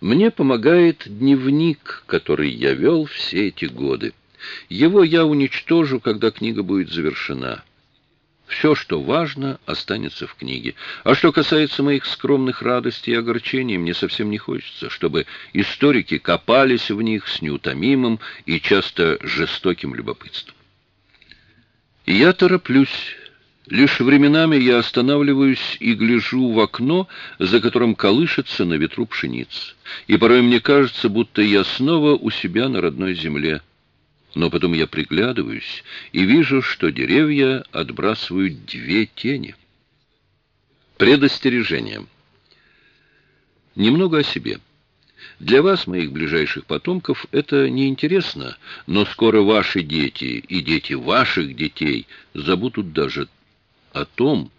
Мне помогает дневник, который я вел все эти годы. Его я уничтожу, когда книга будет завершена. Все, что важно, останется в книге. А что касается моих скромных радостей и огорчений, мне совсем не хочется, чтобы историки копались в них с неутомимым и часто жестоким любопытством. Я тороплюсь Лишь временами я останавливаюсь и гляжу в окно, за которым колышется на ветру пшеница. И порой мне кажется, будто я снова у себя на родной земле. Но потом я приглядываюсь и вижу, что деревья отбрасывают две тени. Предостережение. Немного о себе. Для вас, моих ближайших потомков, это неинтересно, но скоро ваши дети и дети ваших детей забудут даже о том,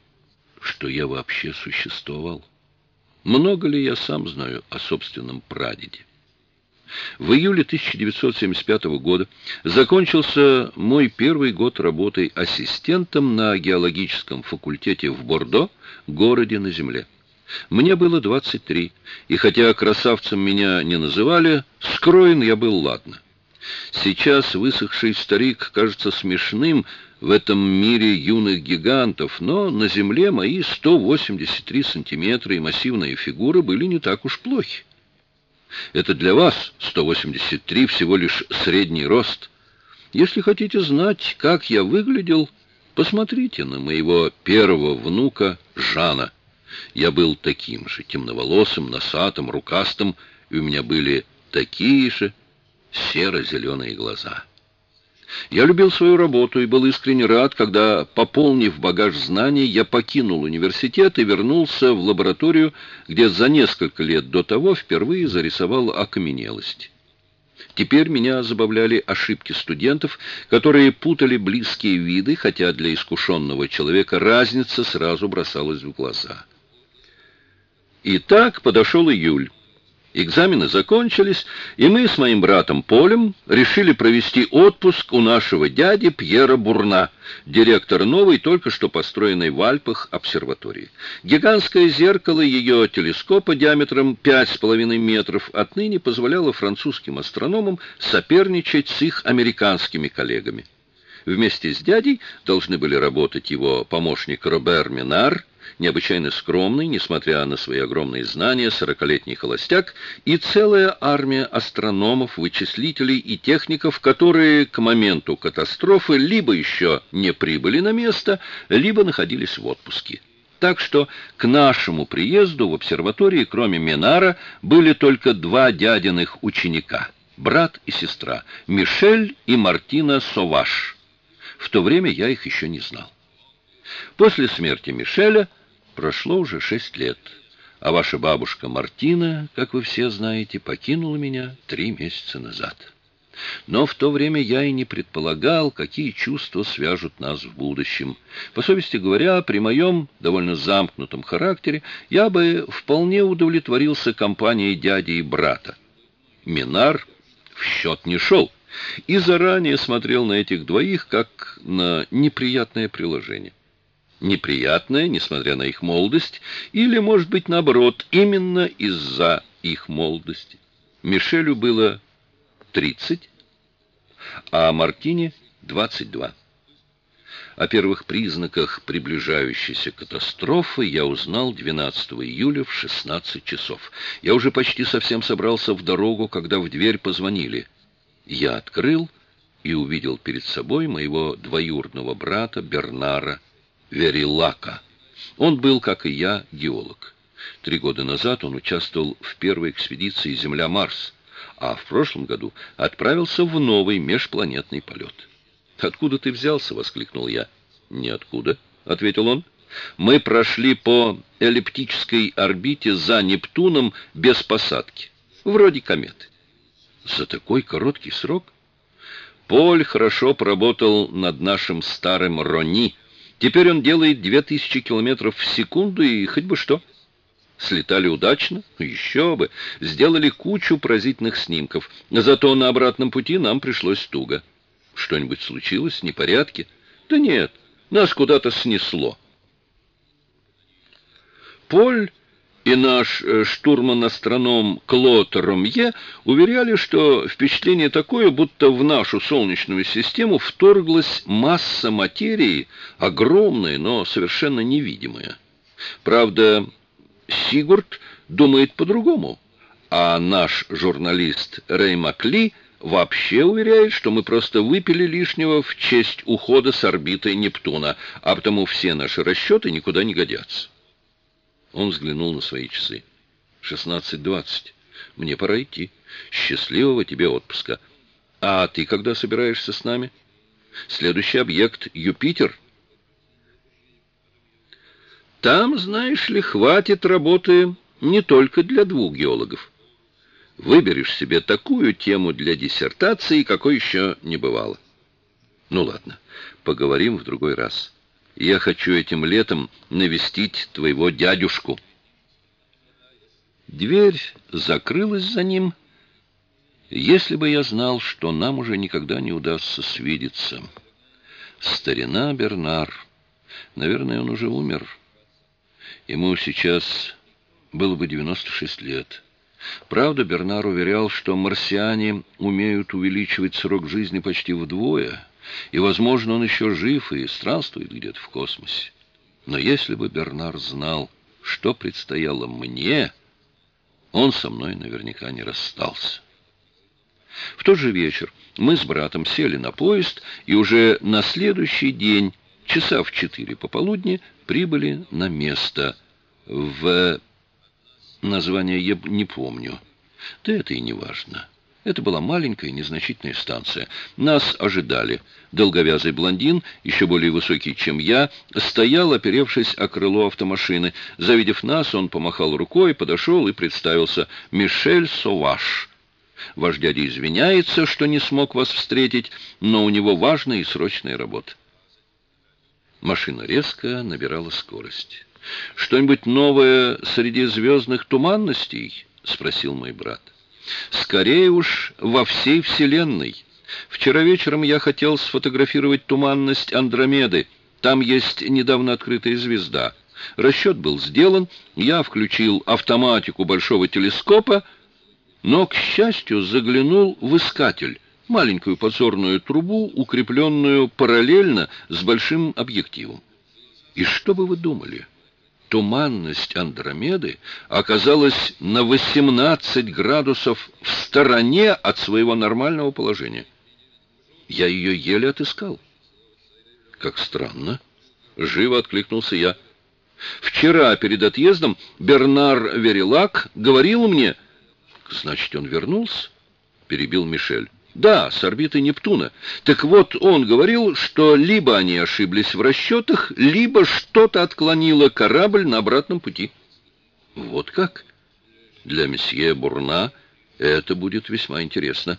что я вообще существовал. Много ли я сам знаю о собственном прадеде? В июле 1975 года закончился мой первый год работы ассистентом на геологическом факультете в Бордо, городе на земле. Мне было 23, и хотя красавцем меня не называли, скроен я был ладно. Сейчас высохший старик кажется смешным, в этом мире юных гигантов, но на земле мои 183 сантиметра и массивные фигуры были не так уж плохи. Это для вас 183 всего лишь средний рост. Если хотите знать, как я выглядел, посмотрите на моего первого внука Жана. Я был таким же, темноволосым, носатым, рукастым, и у меня были такие же серо-зеленые глаза». Я любил свою работу и был искренне рад, когда, пополнив багаж знаний, я покинул университет и вернулся в лабораторию, где за несколько лет до того впервые зарисовал окаменелость. Теперь меня забавляли ошибки студентов, которые путали близкие виды, хотя для искушенного человека разница сразу бросалась в глаза. И так подошел июль. Экзамены закончились, и мы с моим братом Полем решили провести отпуск у нашего дяди Пьера Бурна, директора новой, только что построенной в Альпах обсерватории. Гигантское зеркало ее телескопа диаметром 5,5 метров отныне позволяло французским астрономам соперничать с их американскими коллегами. Вместе с дядей должны были работать его помощник Робер Минар, необычайно скромный, несмотря на свои огромные знания, сорокалетний холостяк и целая армия астрономов, вычислителей и техников, которые к моменту катастрофы либо еще не прибыли на место, либо находились в отпуске. Так что к нашему приезду в обсерватории, кроме Минара, были только два дядиных ученика, брат и сестра, Мишель и Мартина Соваш. В то время я их еще не знал. После смерти Мишеля Прошло уже шесть лет, а ваша бабушка Мартина, как вы все знаете, покинула меня три месяца назад. Но в то время я и не предполагал, какие чувства свяжут нас в будущем. По совести говоря, при моем довольно замкнутом характере я бы вполне удовлетворился компанией дяди и брата. Минар в счет не шел и заранее смотрел на этих двоих как на неприятное приложение неприятное, несмотря на их молодость, или, может быть, наоборот, именно из-за их молодости. Мишелю было 30, а Мартине 22. О первых признаках приближающейся катастрофы я узнал 12 июля в 16 часов. Я уже почти совсем собрался в дорогу, когда в дверь позвонили. Я открыл и увидел перед собой моего двоюродного брата Бернара Верилака. Он был, как и я, геолог. Три года назад он участвовал в первой экспедиции Земля-Марс, а в прошлом году отправился в новый межпланетный полет. «Откуда ты взялся?» — воскликнул я. «Ниоткуда», — ответил он. «Мы прошли по эллиптической орбите за Нептуном без посадки, вроде кометы». «За такой короткий срок?» Поль хорошо поработал над нашим старым Рони, Теперь он делает две тысячи километров в секунду, и хоть бы что. Слетали удачно? Еще бы. Сделали кучу поразительных снимков. Зато на обратном пути нам пришлось туго. Что-нибудь случилось? Непорядки? Да нет, нас куда-то снесло. Поль и наш э, штурман-астроном Клод Ромье уверяли, что впечатление такое, будто в нашу Солнечную систему вторглась масса материи, огромная, но совершенно невидимая. Правда, Сигурд думает по-другому, а наш журналист Рэй Макли вообще уверяет, что мы просто выпили лишнего в честь ухода с орбиты Нептуна, а потому все наши расчеты никуда не годятся. Он взглянул на свои часы. «Шестнадцать двадцать. Мне пора идти. Счастливого тебе отпуска. А ты когда собираешься с нами? Следующий объект — Юпитер». Там, знаешь ли, хватит работы не только для двух геологов. Выберешь себе такую тему для диссертации, какой еще не бывало. Ну ладно, поговорим в другой раз. Я хочу этим летом навестить твоего дядюшку. Дверь закрылась за ним. Если бы я знал, что нам уже никогда не удастся свидеться. Старина Бернар. Наверное, он уже умер. Ему сейчас было бы 96 лет. Правда, Бернар уверял, что марсиане умеют увеличивать срок жизни почти вдвое — и, возможно, он еще жив и странствует где-то в космосе. Но если бы Бернар знал, что предстояло мне, он со мной наверняка не расстался. В тот же вечер мы с братом сели на поезд и уже на следующий день, часа в четыре пополудни, прибыли на место в... Название я не помню. Да это и не важно. Это была маленькая незначительная станция. Нас ожидали. Долговязый блондин, еще более высокий, чем я, стоял, оперевшись о крыло автомашины. Завидев нас, он помахал рукой, подошел и представился. «Мишель Соваш». Ваш дядя извиняется, что не смог вас встретить, но у него важная и срочная работа. Машина резко набирала скорость. «Что-нибудь новое среди звездных туманностей?» — спросил мой брат. Скорее уж во всей Вселенной. Вчера вечером я хотел сфотографировать туманность Андромеды. Там есть недавно открытая звезда. Расчет был сделан, я включил автоматику большого телескопа, но, к счастью, заглянул в искатель, маленькую подзорную трубу, укрепленную параллельно с большим объективом. И что бы вы думали? Туманность Андромеды оказалась на 18 градусов в стороне от своего нормального положения. Я ее еле отыскал. Как странно. Живо откликнулся я. Вчера перед отъездом Бернар Верилак говорил мне... Значит, он вернулся? Перебил Мишель. Да, с орбиты Нептуна. Так вот, он говорил, что либо они ошиблись в расчетах, либо что-то отклонило корабль на обратном пути. Вот как? Для месье Бурна это будет весьма интересно.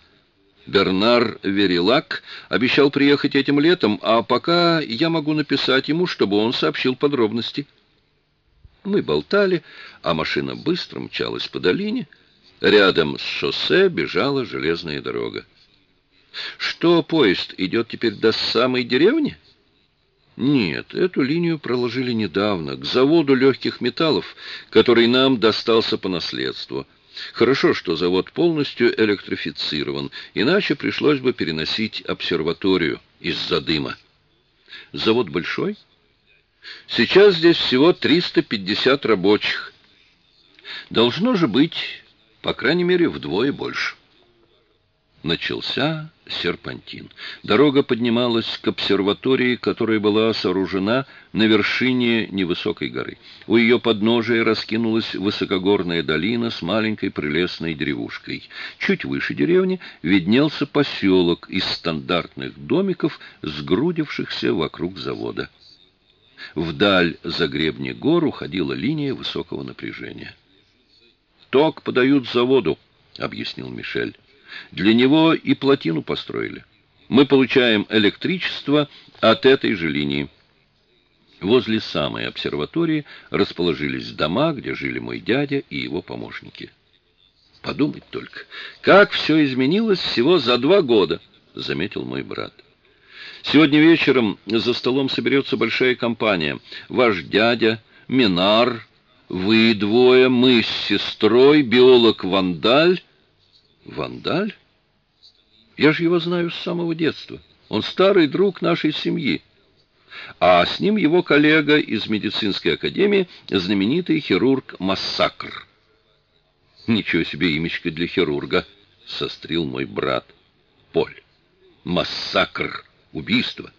Бернар Верилак обещал приехать этим летом, а пока я могу написать ему, чтобы он сообщил подробности. Мы болтали, а машина быстро мчалась по долине. Рядом с шоссе бежала железная дорога. Что, поезд идет теперь до самой деревни? Нет, эту линию проложили недавно, к заводу легких металлов, который нам достался по наследству. Хорошо, что завод полностью электрифицирован, иначе пришлось бы переносить обсерваторию из-за дыма. Завод большой? Сейчас здесь всего 350 рабочих. Должно же быть, по крайней мере, вдвое больше. Начался серпантин. Дорога поднималась к обсерватории, которая была сооружена на вершине невысокой горы. У ее подножия раскинулась высокогорная долина с маленькой прелестной деревушкой. Чуть выше деревни виднелся поселок из стандартных домиков, сгрудившихся вокруг завода. Вдаль за гребни гор уходила линия высокого напряжения. «Ток подают заводу», — объяснил Мишель. Для него и плотину построили. Мы получаем электричество от этой же линии. Возле самой обсерватории расположились дома, где жили мой дядя и его помощники. Подумать только, как все изменилось всего за два года, заметил мой брат. Сегодня вечером за столом соберется большая компания. Ваш дядя, Минар, Вы двое, мы с сестрой, биолог Вандаль. Вандаль? Я же его знаю с самого детства. Он старый друг нашей семьи. А с ним его коллега из медицинской академии, знаменитый хирург Массакр. Ничего себе имечко для хирурга, сострил мой брат. Поль. Массакр. Убийство.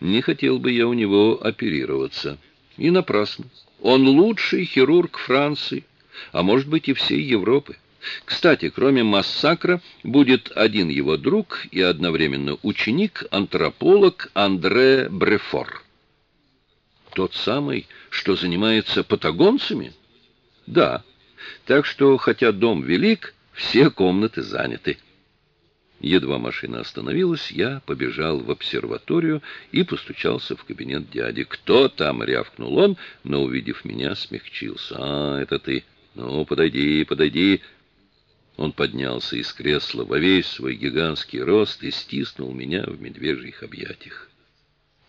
Не хотел бы я у него оперироваться. И напрасно. Он лучший хирург Франции, а может быть и всей Европы. Кстати, кроме Массакра, будет один его друг и одновременно ученик, антрополог Андре Брефор. Тот самый, что занимается патагонцами? Да. Так что, хотя дом велик, все комнаты заняты. Едва машина остановилась, я побежал в обсерваторию и постучался в кабинет дяди. «Кто там?» — рявкнул он, но, увидев меня, смягчился. «А, это ты. Ну, подойди, подойди». Он поднялся из кресла во весь свой гигантский рост и стиснул меня в медвежьих объятиях.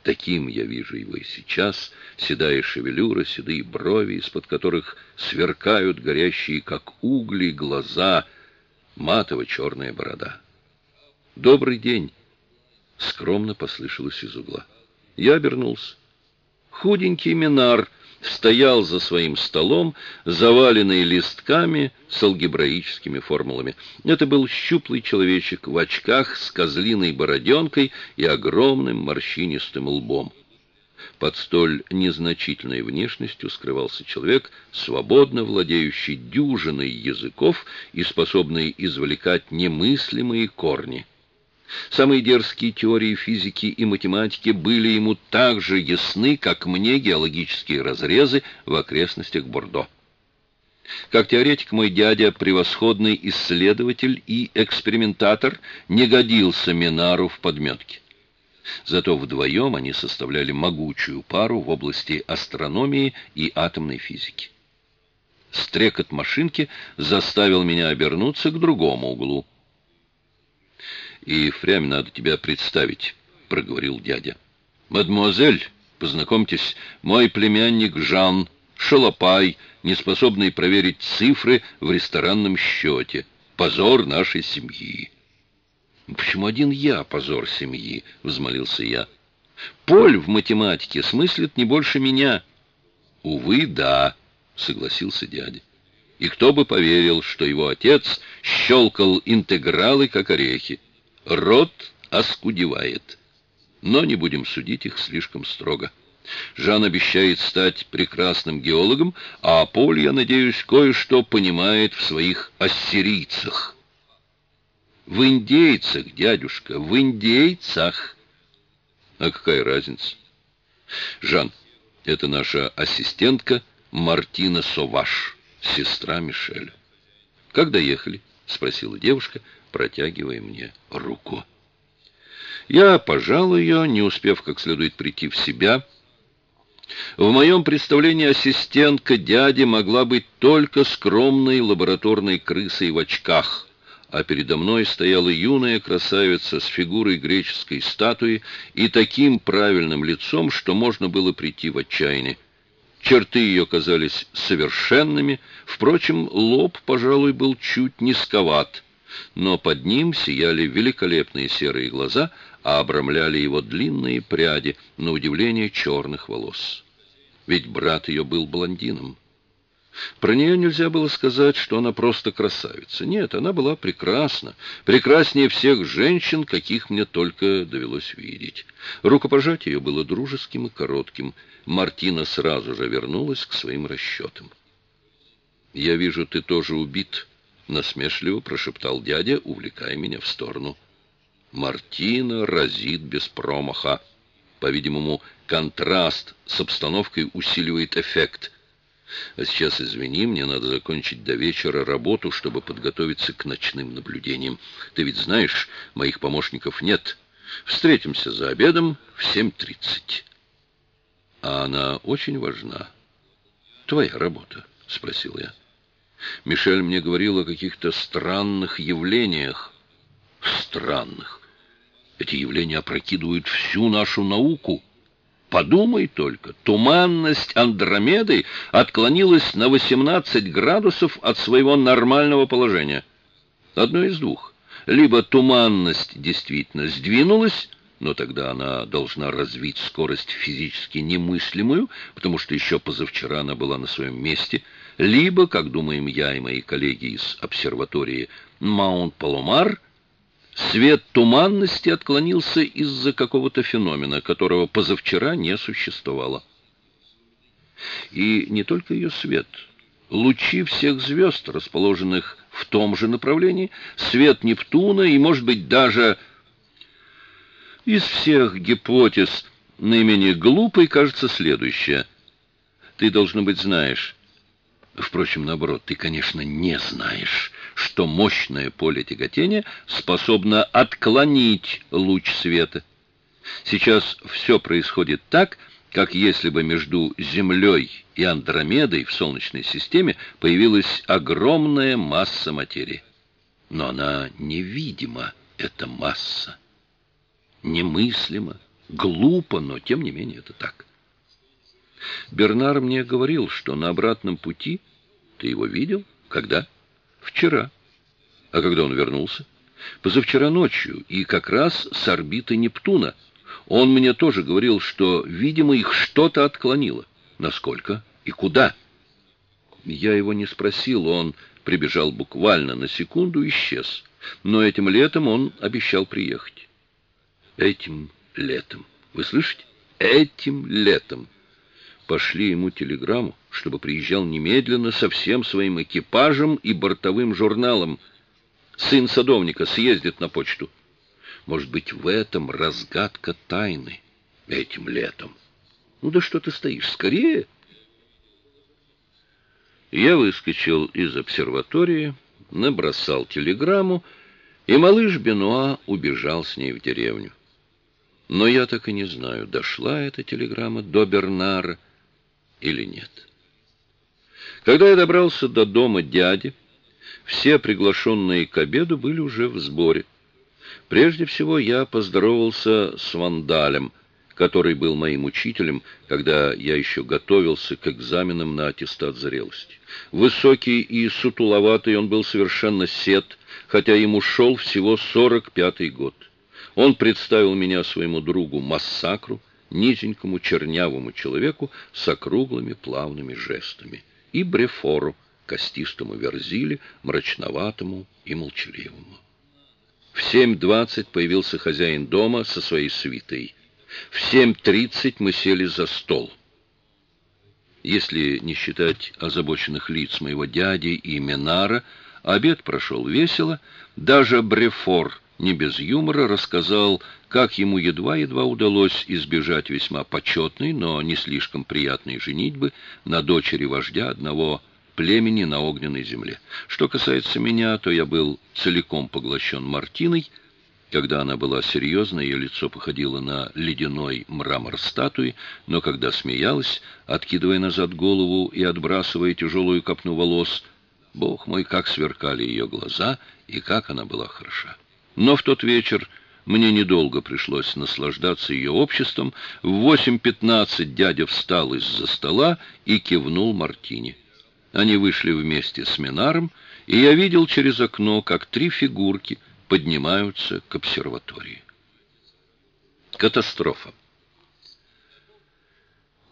Таким я вижу его и сейчас, седая шевелюра, седые брови, из-под которых сверкают горящие, как угли, глаза, матово-черная борода. «Добрый день!» — скромно послышалось из угла. Я обернулся. Худенький Минар стоял за своим столом, заваленный листками с алгебраическими формулами. Это был щуплый человечек в очках с козлиной бороденкой и огромным морщинистым лбом. Под столь незначительной внешностью скрывался человек, свободно владеющий дюжиной языков и способный извлекать немыслимые корни. Самые дерзкие теории физики и математики были ему так же ясны, как мне геологические разрезы в окрестностях Бордо. Как теоретик мой дядя, превосходный исследователь и экспериментатор, не годился Минару в подметке. Зато вдвоем они составляли могучую пару в области астрономии и атомной физики. Стрекот машинки заставил меня обернуться к другому углу и впрямь надо тебя представить», — проговорил дядя. «Мадемуазель, познакомьтесь, мой племянник Жан, шалопай, неспособный проверить цифры в ресторанном счете. Позор нашей семьи». «Почему один я позор семьи?» — взмолился я. «Поль в математике смыслит не больше меня». «Увы, да», — согласился дядя. «И кто бы поверил, что его отец щелкал интегралы, как орехи?» Род оскудевает. Но не будем судить их слишком строго. Жан обещает стать прекрасным геологом, а Поль, я надеюсь, кое-что понимает в своих ассирийцах. В индейцах, дядюшка, в индейцах. А какая разница? Жан, это наша ассистентка Мартина Соваш, сестра Мишеля. Как доехали? — спросила девушка, протягивая мне руку. Я пожал ее, не успев как следует прийти в себя. В моем представлении ассистентка дяди могла быть только скромной лабораторной крысой в очках, а передо мной стояла юная красавица с фигурой греческой статуи и таким правильным лицом, что можно было прийти в отчаяние. Черты ее казались совершенными, впрочем, лоб, пожалуй, был чуть низковат, но под ним сияли великолепные серые глаза, а обрамляли его длинные пряди, на удивление черных волос. Ведь брат ее был блондином. Про нее нельзя было сказать, что она просто красавица. Нет, она была прекрасна, прекраснее всех женщин, каких мне только довелось видеть. Рукопожатие ее было дружеским и коротким. Мартина сразу же вернулась к своим расчетам. «Я вижу, ты тоже убит», — насмешливо прошептал дядя, увлекая меня в сторону. Мартина разит без промаха. По-видимому, контраст с обстановкой усиливает эффект — а сейчас, извини, мне надо закончить до вечера работу, чтобы подготовиться к ночным наблюдениям. Ты ведь знаешь, моих помощников нет. Встретимся за обедом в 7.30. А она очень важна. Твоя работа, спросил я. Мишель мне говорил о каких-то странных явлениях. Странных. Эти явления опрокидывают всю нашу науку. Подумай только, туманность Андромеды отклонилась на 18 градусов от своего нормального положения. Одно из двух. Либо туманность действительно сдвинулась, но тогда она должна развить скорость физически немыслимую, потому что еще позавчера она была на своем месте, либо, как думаем я и мои коллеги из обсерватории Маунт-Паломар, свет туманности отклонился из-за какого-то феномена, которого позавчера не существовало. И не только ее свет. Лучи всех звезд, расположенных в том же направлении, свет Нептуна и, может быть, даже из всех гипотез наименее глупой кажется следующее. Ты, должно быть, знаешь. Впрочем, наоборот, ты, конечно, не знаешь, что мощное поле тяготения способно отклонить луч света. Сейчас все происходит так, как если бы между Землей и Андромедой в Солнечной системе появилась огромная масса материи. Но она невидима, эта масса немыслимо, глупо, но тем не менее это так. Бернар мне говорил, что на обратном пути... Ты его видел? Когда? Вчера. А когда он вернулся? Позавчера ночью, и как раз с орбиты Нептуна. Он мне тоже говорил, что, видимо, их что-то отклонило. Насколько и куда? Я его не спросил, он прибежал буквально на секунду и исчез. Но этим летом он обещал приехать. Этим летом. Вы слышите? Этим летом. Пошли ему телеграмму, чтобы приезжал немедленно со всем своим экипажем и бортовым журналом. Сын садовника съездит на почту. Может быть, в этом разгадка тайны. Этим летом. Ну да что ты стоишь? Скорее! Я выскочил из обсерватории, набросал телеграмму, и малыш Бенуа убежал с ней в деревню. Но я так и не знаю, дошла эта телеграмма до Бернара или нет. Когда я добрался до дома дяди, все приглашенные к обеду были уже в сборе. Прежде всего я поздоровался с Вандалем, который был моим учителем, когда я еще готовился к экзаменам на аттестат зрелости. Высокий и сутуловатый он был совершенно сед, хотя ему шел всего сорок пятый год. Он представил меня своему другу Массакру, низенькому чернявому человеку с округлыми плавными жестами, и Брефору, костистому верзиле, мрачноватому и молчаливому. В семь двадцать появился хозяин дома со своей свитой. В семь тридцать мы сели за стол. Если не считать озабоченных лиц моего дяди и Менара, обед прошел весело, даже Брефор не без юмора рассказал, как ему едва-едва удалось избежать весьма почетной, но не слишком приятной женитьбы на дочери вождя одного племени на огненной земле. Что касается меня, то я был целиком поглощен Мартиной. Когда она была серьезна, ее лицо походило на ледяной мрамор статуи, но когда смеялась, откидывая назад голову и отбрасывая тяжелую копну волос, бог мой, как сверкали ее глаза и как она была хороша. Но в тот вечер мне недолго пришлось наслаждаться ее обществом. В 8.15 дядя встал из-за стола и кивнул Мартине. Они вышли вместе с Минаром, и я видел через окно, как три фигурки поднимаются к обсерватории. Катастрофа.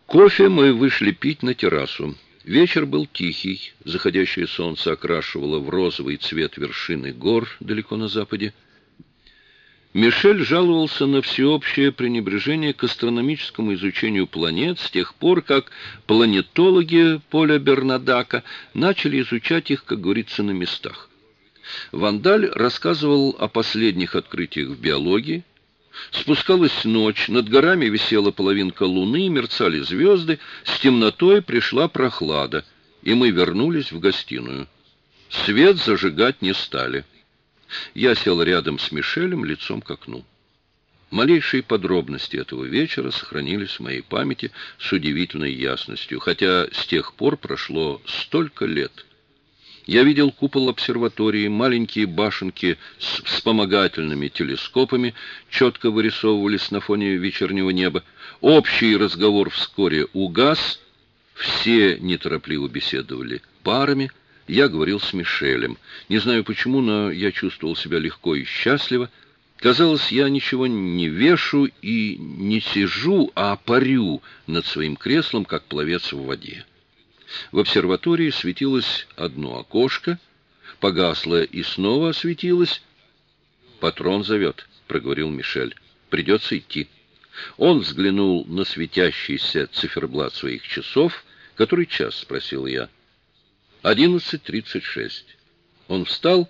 Кофе мы вышли пить на террасу. Вечер был тихий, заходящее солнце окрашивало в розовый цвет вершины гор далеко на западе. Мишель жаловался на всеобщее пренебрежение к астрономическому изучению планет с тех пор, как планетологи Поля Бернадака начали изучать их, как говорится, на местах. Вандаль рассказывал о последних открытиях в биологии. Спускалась ночь, над горами висела половинка луны, мерцали звезды, с темнотой пришла прохлада, и мы вернулись в гостиную. Свет зажигать не стали. Я сел рядом с Мишелем, лицом к окну. Малейшие подробности этого вечера сохранились в моей памяти с удивительной ясностью, хотя с тех пор прошло столько лет. Я видел купол обсерватории, маленькие башенки с вспомогательными телескопами четко вырисовывались на фоне вечернего неба. Общий разговор вскоре угас, все неторопливо беседовали парами. Я говорил с Мишелем. Не знаю почему, но я чувствовал себя легко и счастливо. Казалось, я ничего не вешу и не сижу, а парю над своим креслом, как пловец в воде. В обсерватории светилось одно окошко, погасло и снова осветилось. «Патрон зовет», — проговорил Мишель. «Придется идти». Он взглянул на светящийся циферблат своих часов. «Который час?» — спросил я. «Одиннадцать тридцать шесть». Он встал,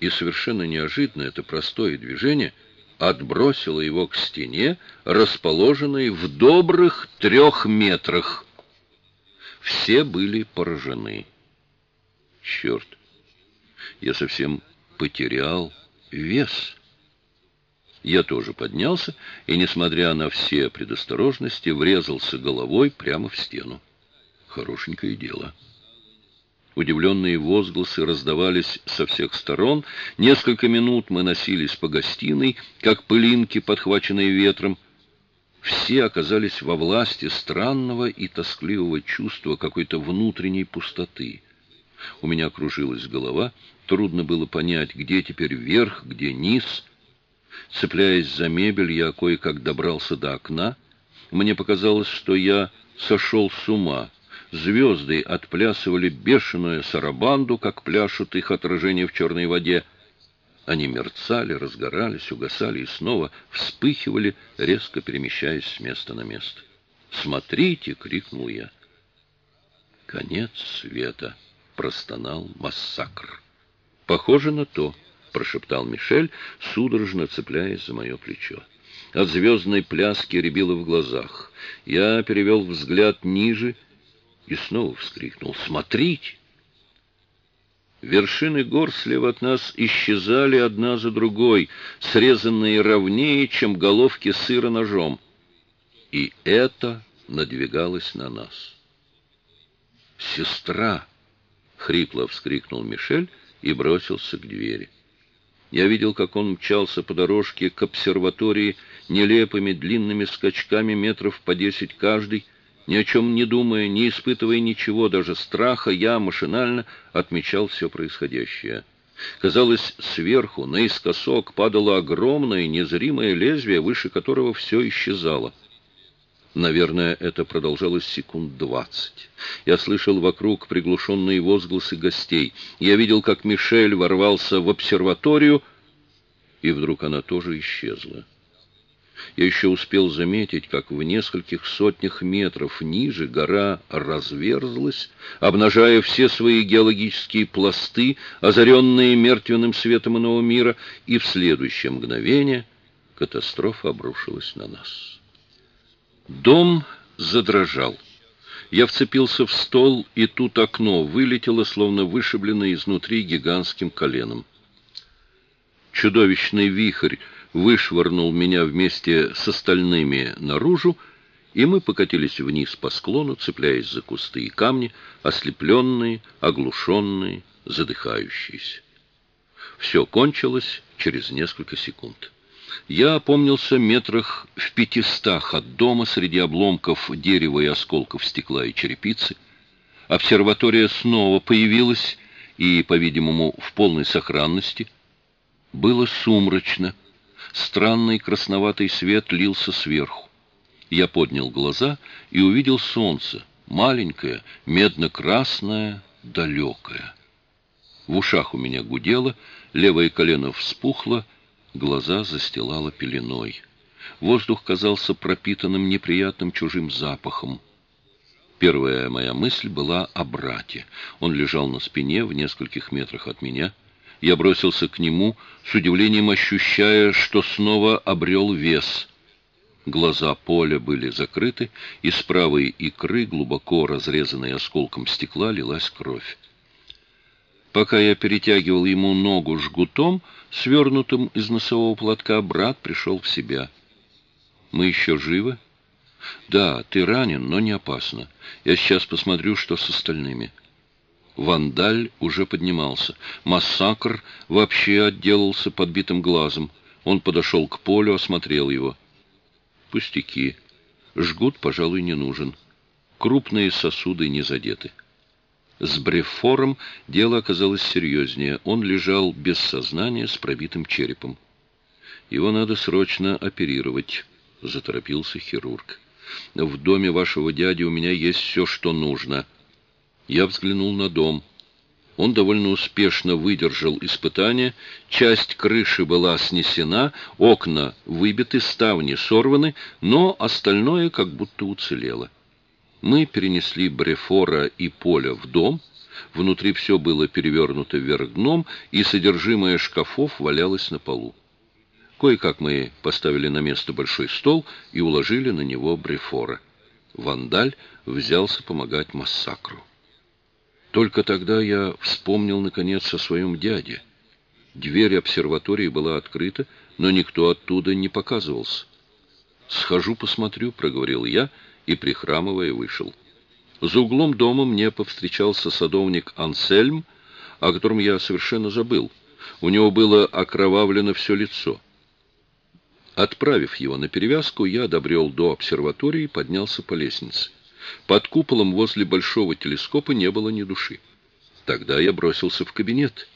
и совершенно неожиданно это простое движение отбросило его к стене, расположенной в добрых трех метрах. Все были поражены. Черт, я совсем потерял вес. Я тоже поднялся и, несмотря на все предосторожности, врезался головой прямо в стену. Хорошенькое дело. Удивленные возгласы раздавались со всех сторон. Несколько минут мы носились по гостиной, как пылинки, подхваченные ветром. Все оказались во власти странного и тоскливого чувства какой-то внутренней пустоты. У меня кружилась голова, трудно было понять, где теперь верх, где низ. Цепляясь за мебель, я кое-как добрался до окна. Мне показалось, что я сошел с ума. Звезды отплясывали бешеную сарабанду, как пляшут их отражения в черной воде. Они мерцали, разгорались, угасали и снова вспыхивали, резко перемещаясь с места на место. «Смотрите!» — крикнул я. «Конец света!» — простонал массакр. «Похоже на то!» — прошептал Мишель, судорожно цепляясь за мое плечо. От звездной пляски рябило в глазах. Я перевел взгляд ниже и снова вскрикнул. «Смотрите!» Вершины гор слева от нас исчезали одна за другой, срезанные ровнее, чем головки сыра ножом. И это надвигалось на нас. «Сестра!» — хрипло вскрикнул Мишель и бросился к двери. Я видел, как он мчался по дорожке к обсерватории нелепыми длинными скачками метров по десять каждый, ни о чем не думая, не испытывая ничего, даже страха, я машинально отмечал все происходящее. Казалось, сверху, наискосок, падало огромное незримое лезвие, выше которого все исчезало. Наверное, это продолжалось секунд двадцать. Я слышал вокруг приглушенные возгласы гостей. Я видел, как Мишель ворвался в обсерваторию, и вдруг она тоже исчезла. Я еще успел заметить, как в нескольких сотнях метров ниже гора разверзлась, обнажая все свои геологические пласты, озаренные мертвенным светом иного мира, и в следующее мгновение катастрофа обрушилась на нас. Дом задрожал. Я вцепился в стол, и тут окно вылетело, словно вышибленное изнутри гигантским коленом. Чудовищный вихрь вышвырнул меня вместе с остальными наружу, и мы покатились вниз по склону, цепляясь за кусты и камни, ослепленные, оглушенные, задыхающиеся. Все кончилось через несколько секунд. Я опомнился метрах в пятистах от дома среди обломков дерева и осколков стекла и черепицы. Обсерватория снова появилась и, по-видимому, в полной сохранности. Было сумрачно, Странный красноватый свет лился сверху. Я поднял глаза и увидел солнце, маленькое, медно-красное, далекое. В ушах у меня гудело, левое колено вспухло, глаза застилало пеленой. Воздух казался пропитанным неприятным чужим запахом. Первая моя мысль была о брате. Он лежал на спине в нескольких метрах от меня. Я бросился к нему, с удивлением ощущая, что снова обрел вес. Глаза Поля были закрыты, из правой икры, глубоко разрезанной осколком стекла, лилась кровь. Пока я перетягивал ему ногу жгутом, свернутым из носового платка, брат пришел в себя. «Мы еще живы?» «Да, ты ранен, но не опасно. Я сейчас посмотрю, что с остальными». Вандаль уже поднимался. Массакр вообще отделался подбитым глазом. Он подошел к полю, осмотрел его. Пустяки. Жгут, пожалуй, не нужен. Крупные сосуды не задеты. С Брефором дело оказалось серьезнее. Он лежал без сознания с пробитым черепом. «Его надо срочно оперировать», — заторопился хирург. «В доме вашего дяди у меня есть все, что нужно». Я взглянул на дом. Он довольно успешно выдержал испытание. Часть крыши была снесена, окна выбиты, ставни сорваны, но остальное как будто уцелело. Мы перенесли Брефора и Поля в дом. Внутри все было перевернуто вверх дном, и содержимое шкафов валялось на полу. Кое-как мы поставили на место большой стол и уложили на него Брефора. Вандаль взялся помогать массакру. Только тогда я вспомнил, наконец, о своем дяде. Дверь обсерватории была открыта, но никто оттуда не показывался. «Схожу, посмотрю», — проговорил я, и, прихрамывая, вышел. За углом дома мне повстречался садовник Ансельм, о котором я совершенно забыл. У него было окровавлено все лицо. Отправив его на перевязку, я добрел до обсерватории и поднялся по лестнице. Под куполом возле большого телескопа не было ни души. Тогда я бросился в кабинет.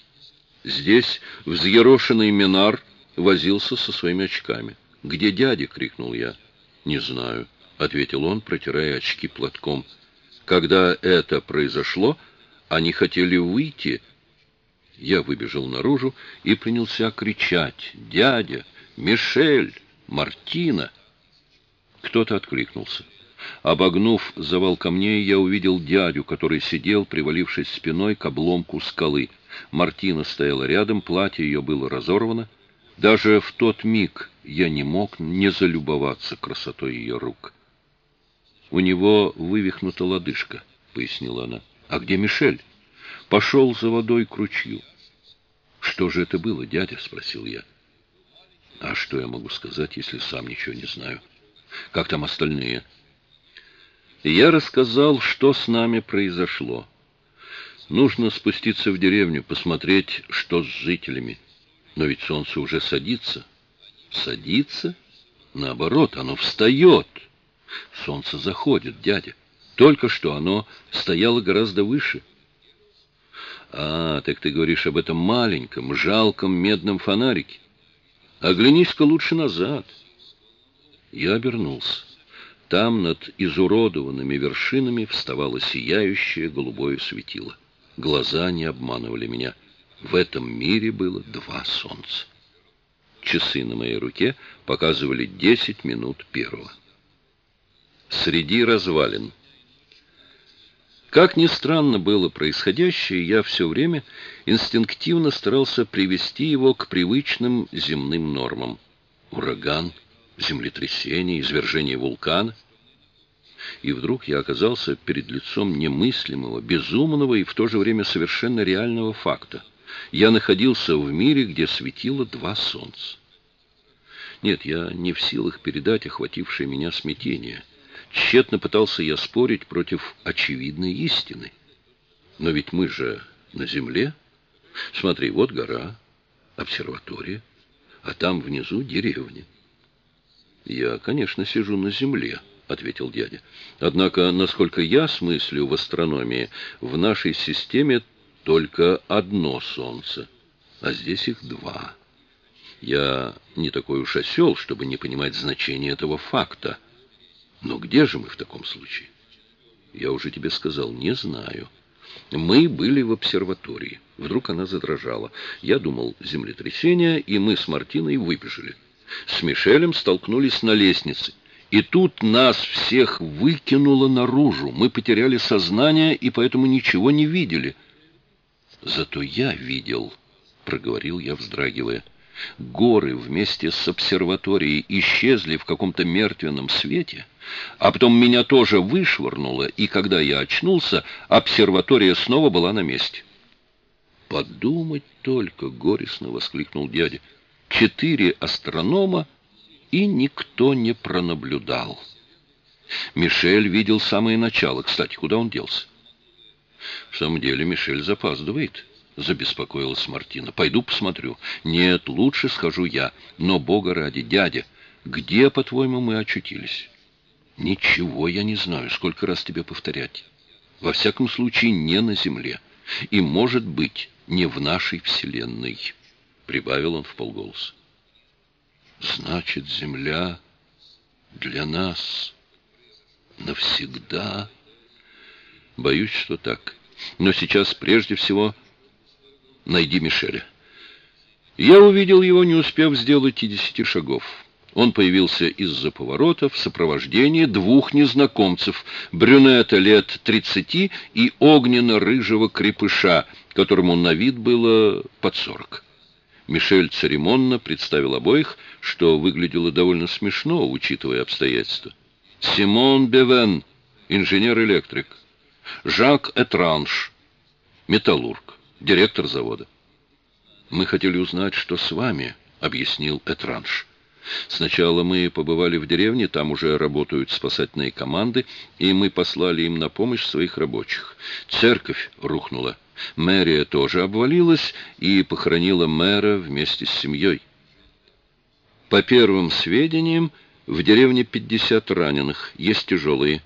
Здесь взъерошенный Минар возился со своими очками. «Где дядя?» — крикнул я. «Не знаю», — ответил он, протирая очки платком. «Когда это произошло, они хотели выйти». Я выбежал наружу и принялся кричать «Дядя! Мишель! Мартина!» Кто-то откликнулся. Обогнув завал камней, я увидел дядю, который сидел, привалившись спиной к обломку скалы. Мартина стояла рядом, платье ее было разорвано. Даже в тот миг я не мог не залюбоваться красотой ее рук. «У него вывихнута лодыжка», — пояснила она. «А где Мишель?» «Пошел за водой к ручью». «Что же это было, дядя?» — спросил я. «А что я могу сказать, если сам ничего не знаю? Как там остальные?» Я рассказал, что с нами произошло. Нужно спуститься в деревню, посмотреть, что с жителями. Но ведь солнце уже садится. Садится? Наоборот, оно встает. Солнце заходит, дядя. Только что оно стояло гораздо выше. А, так ты говоришь об этом маленьком, жалком медном фонарике. Оглянись-ка лучше назад. Я обернулся. Там над изуродованными вершинами вставало сияющее голубое светило. Глаза не обманывали меня. В этом мире было два солнца. Часы на моей руке показывали десять минут первого. Среди развалин. Как ни странно было происходящее, я все время инстинктивно старался привести его к привычным земным нормам. Ураган — землетрясение, извержение вулкана. И вдруг я оказался перед лицом немыслимого, безумного и в то же время совершенно реального факта. Я находился в мире, где светило два солнца. Нет, я не в силах передать охватившее меня смятение. Тщетно пытался я спорить против очевидной истины. Но ведь мы же на земле. Смотри, вот гора, обсерватория, а там внизу деревня. «Я, конечно, сижу на земле», — ответил дядя. «Однако, насколько я смыслю в астрономии, в нашей системе только одно Солнце, а здесь их два. Я не такой уж осел, чтобы не понимать значение этого факта. Но где же мы в таком случае? Я уже тебе сказал, не знаю. Мы были в обсерватории. Вдруг она задрожала. Я думал, землетрясение, и мы с Мартиной выбежали с Мишелем столкнулись на лестнице. И тут нас всех выкинуло наружу. Мы потеряли сознание и поэтому ничего не видели. Зато я видел, проговорил я, вздрагивая. Горы вместе с обсерваторией исчезли в каком-то мертвенном свете, а потом меня тоже вышвырнуло, и когда я очнулся, обсерватория снова была на месте. «Подумать только!» — горестно воскликнул дядя четыре астронома, и никто не пронаблюдал. Мишель видел самое начало. Кстати, куда он делся? В самом деле Мишель запаздывает, забеспокоилась Мартина. Пойду посмотрю. Нет, лучше схожу я. Но, бога ради, дядя, где, по-твоему, мы очутились? Ничего я не знаю, сколько раз тебе повторять. Во всяком случае, не на земле. И, может быть, не в нашей вселенной, прибавил он в полголоса. Значит, земля для нас навсегда. Боюсь, что так. Но сейчас прежде всего найди Мишеля. Я увидел его, не успев сделать и десяти шагов. Он появился из-за поворота в сопровождении двух незнакомцев, брюнета лет тридцати и огненно-рыжего крепыша, которому на вид было под сорок. Мишель церемонно представил обоих, что выглядело довольно смешно, учитывая обстоятельства. Симон Бевен, инженер-электрик. Жак Этранш, металлург, директор завода. «Мы хотели узнать, что с вами», — объяснил Этранш. «Сначала мы побывали в деревне, там уже работают спасательные команды, и мы послали им на помощь своих рабочих. Церковь рухнула. Мэрия тоже обвалилась и похоронила мэра вместе с семьей. По первым сведениям, в деревне 50 раненых, есть тяжелые.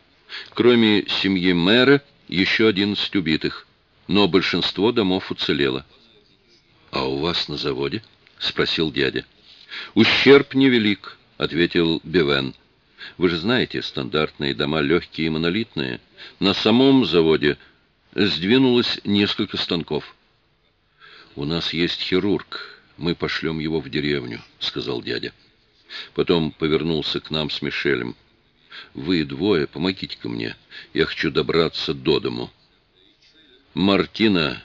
Кроме семьи мэра, еще 11 убитых, но большинство домов уцелело. «А у вас на заводе?» — спросил дядя. «Ущерб невелик», — ответил Бевен. «Вы же знаете, стандартные дома легкие и монолитные. На самом заводе сдвинулось несколько станков». «У нас есть хирург. Мы пошлем его в деревню», — сказал дядя. Потом повернулся к нам с Мишелем. «Вы двое, помогите-ка мне. Я хочу добраться до дому». «Мартина,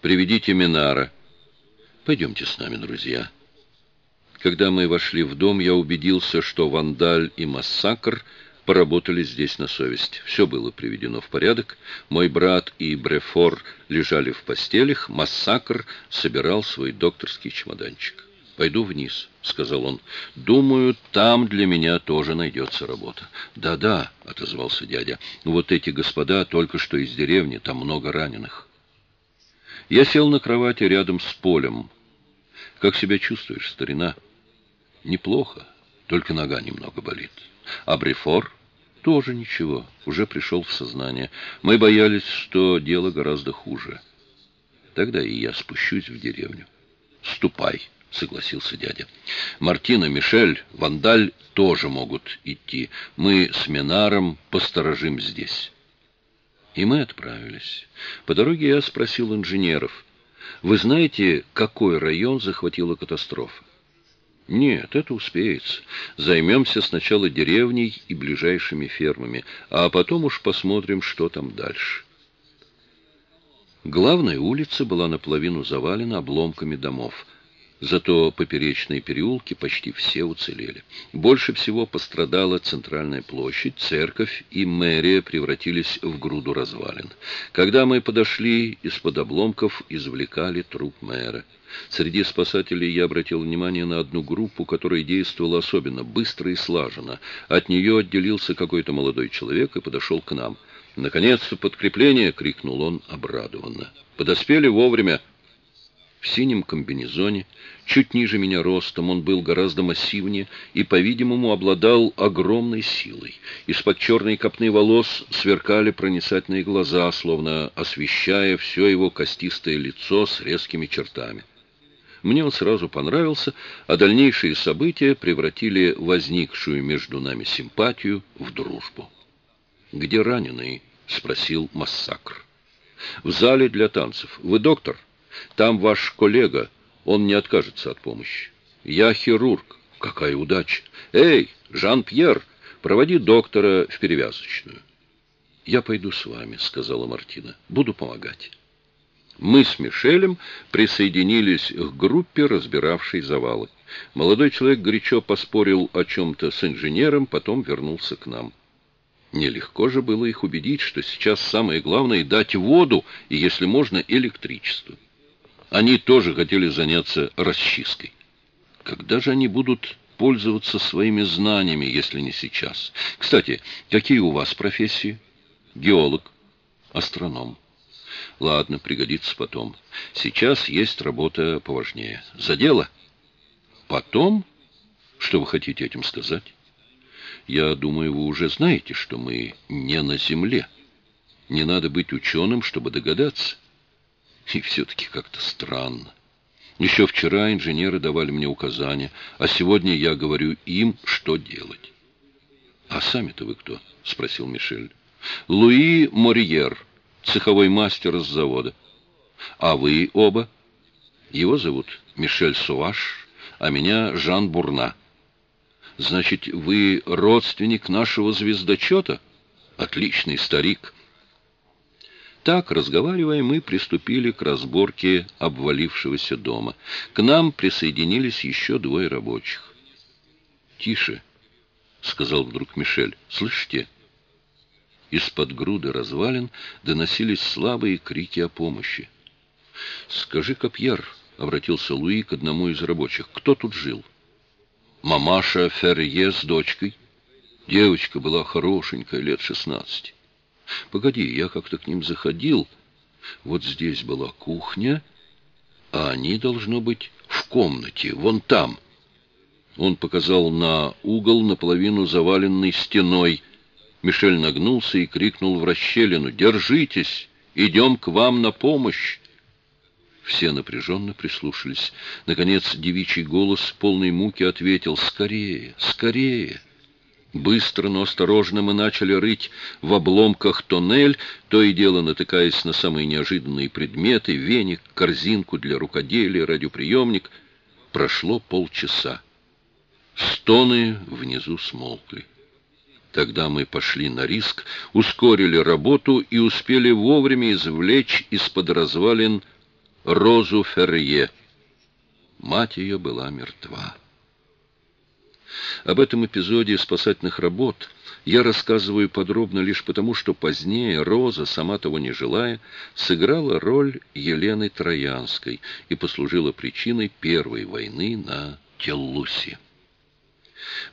приведите Минара». «Пойдемте с нами, друзья». Когда мы вошли в дом, я убедился, что вандаль и массакр поработали здесь на совесть. Все было приведено в порядок. Мой брат и Брефор лежали в постелях. Массакр собирал свой докторский чемоданчик. «Пойду вниз», — сказал он. «Думаю, там для меня тоже найдется работа». «Да-да», — отозвался дядя, — «вот эти господа только что из деревни, там много раненых». Я сел на кровати рядом с полем. «Как себя чувствуешь, старина?» «Неплохо, только нога немного болит». «А Брифор?» «Тоже ничего, уже пришел в сознание. Мы боялись, что дело гораздо хуже. Тогда и я спущусь в деревню». «Ступай» согласился дядя. Мартина, Мишель, Вандаль тоже могут идти. Мы с Минаром посторожим здесь. И мы отправились. По дороге я спросил инженеров. Вы знаете, какой район захватила катастрофа? Нет, это успеется. Займемся сначала деревней и ближайшими фермами, а потом уж посмотрим, что там дальше. Главная улица была наполовину завалена обломками домов. Зато поперечные переулки почти все уцелели. Больше всего пострадала центральная площадь, церковь и мэрия превратились в груду развалин. Когда мы подошли, из-под обломков извлекали труп мэра. Среди спасателей я обратил внимание на одну группу, которая действовала особенно быстро и слаженно. От нее отделился какой-то молодой человек и подошел к нам. «Наконец-то подкрепление!» — крикнул он обрадованно. «Подоспели вовремя!» в синем комбинезоне, чуть ниже меня ростом, он был гораздо массивнее и, по-видимому, обладал огромной силой. Из-под черной копны волос сверкали проницательные глаза, словно освещая все его костистое лицо с резкими чертами. Мне он сразу понравился, а дальнейшие события превратили возникшую между нами симпатию в дружбу. «Где раненый?» — спросил Массакр. «В зале для танцев. Вы доктор?» Там ваш коллега, он не откажется от помощи. Я хирург. Какая удача! Эй, Жан-Пьер, проводи доктора в перевязочную. Я пойду с вами, сказала Мартина. Буду помогать. Мы с Мишелем присоединились к группе, разбиравшей завалы. Молодой человек горячо поспорил о чем-то с инженером, потом вернулся к нам. Нелегко же было их убедить, что сейчас самое главное — дать воду и, если можно, электричество. Они тоже хотели заняться расчисткой. Когда же они будут пользоваться своими знаниями, если не сейчас? Кстати, какие у вас профессии? Геолог, астроном. Ладно, пригодится потом. Сейчас есть работа поважнее. За дело. Потом? Что вы хотите этим сказать? Я думаю, вы уже знаете, что мы не на Земле. Не надо быть ученым, чтобы догадаться. И все-таки как-то странно. Еще вчера инженеры давали мне указания, а сегодня я говорю им, что делать. «А сами-то вы кто?» — спросил Мишель. «Луи Морьер, цеховой мастер с завода. А вы оба?» «Его зовут Мишель Суваш, а меня Жан Бурна». «Значит, вы родственник нашего звездочета?» «Отличный старик». Так, разговаривая, мы приступили к разборке обвалившегося дома. К нам присоединились еще двое рабочих. «Тише!» — сказал вдруг Мишель. «Слышите?» Из-под груды развалин доносились слабые крики о помощи. «Скажи-ка, Пьер», — обратился Луи к одному из рабочих, — «кто тут жил?» «Мамаша Ферье с дочкой. Девочка была хорошенькая, лет шестнадцати. Погоди, я как-то к ним заходил. Вот здесь была кухня, а они, должно быть, в комнате, вон там. Он показал на угол, наполовину заваленный стеной. Мишель нагнулся и крикнул в расщелину. «Держитесь! Идем к вам на помощь!» Все напряженно прислушались. Наконец девичий голос полной муки ответил «Скорее! Скорее!» Быстро, но осторожно мы начали рыть в обломках тоннель, то и дело натыкаясь на самые неожиданные предметы, веник, корзинку для рукоделия, радиоприемник. Прошло полчаса. Стоны внизу смолкли. Тогда мы пошли на риск, ускорили работу и успели вовремя извлечь из-под развалин Розу Феррье. Мать ее была мертва. Об этом эпизоде спасательных работ я рассказываю подробно лишь потому, что позднее Роза, сама того не желая, сыграла роль Елены Троянской и послужила причиной Первой войны на Теллусе.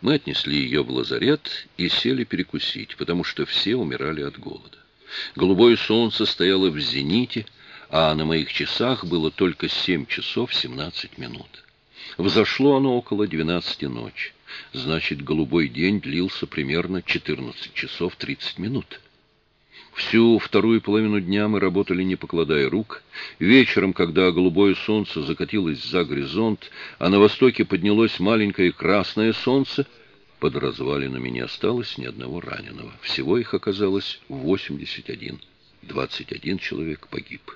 Мы отнесли ее в лазарет и сели перекусить, потому что все умирали от голода. Голубое солнце стояло в зените, а на моих часах было только семь часов семнадцать минут. Взошло оно около двенадцати ночи. Значит, голубой день длился примерно 14 часов 30 минут. Всю вторую половину дня мы работали, не покладая рук. Вечером, когда голубое солнце закатилось за горизонт, а на востоке поднялось маленькое красное солнце, под развалинами не осталось ни одного раненого. Всего их оказалось 81. 21 человек погиб.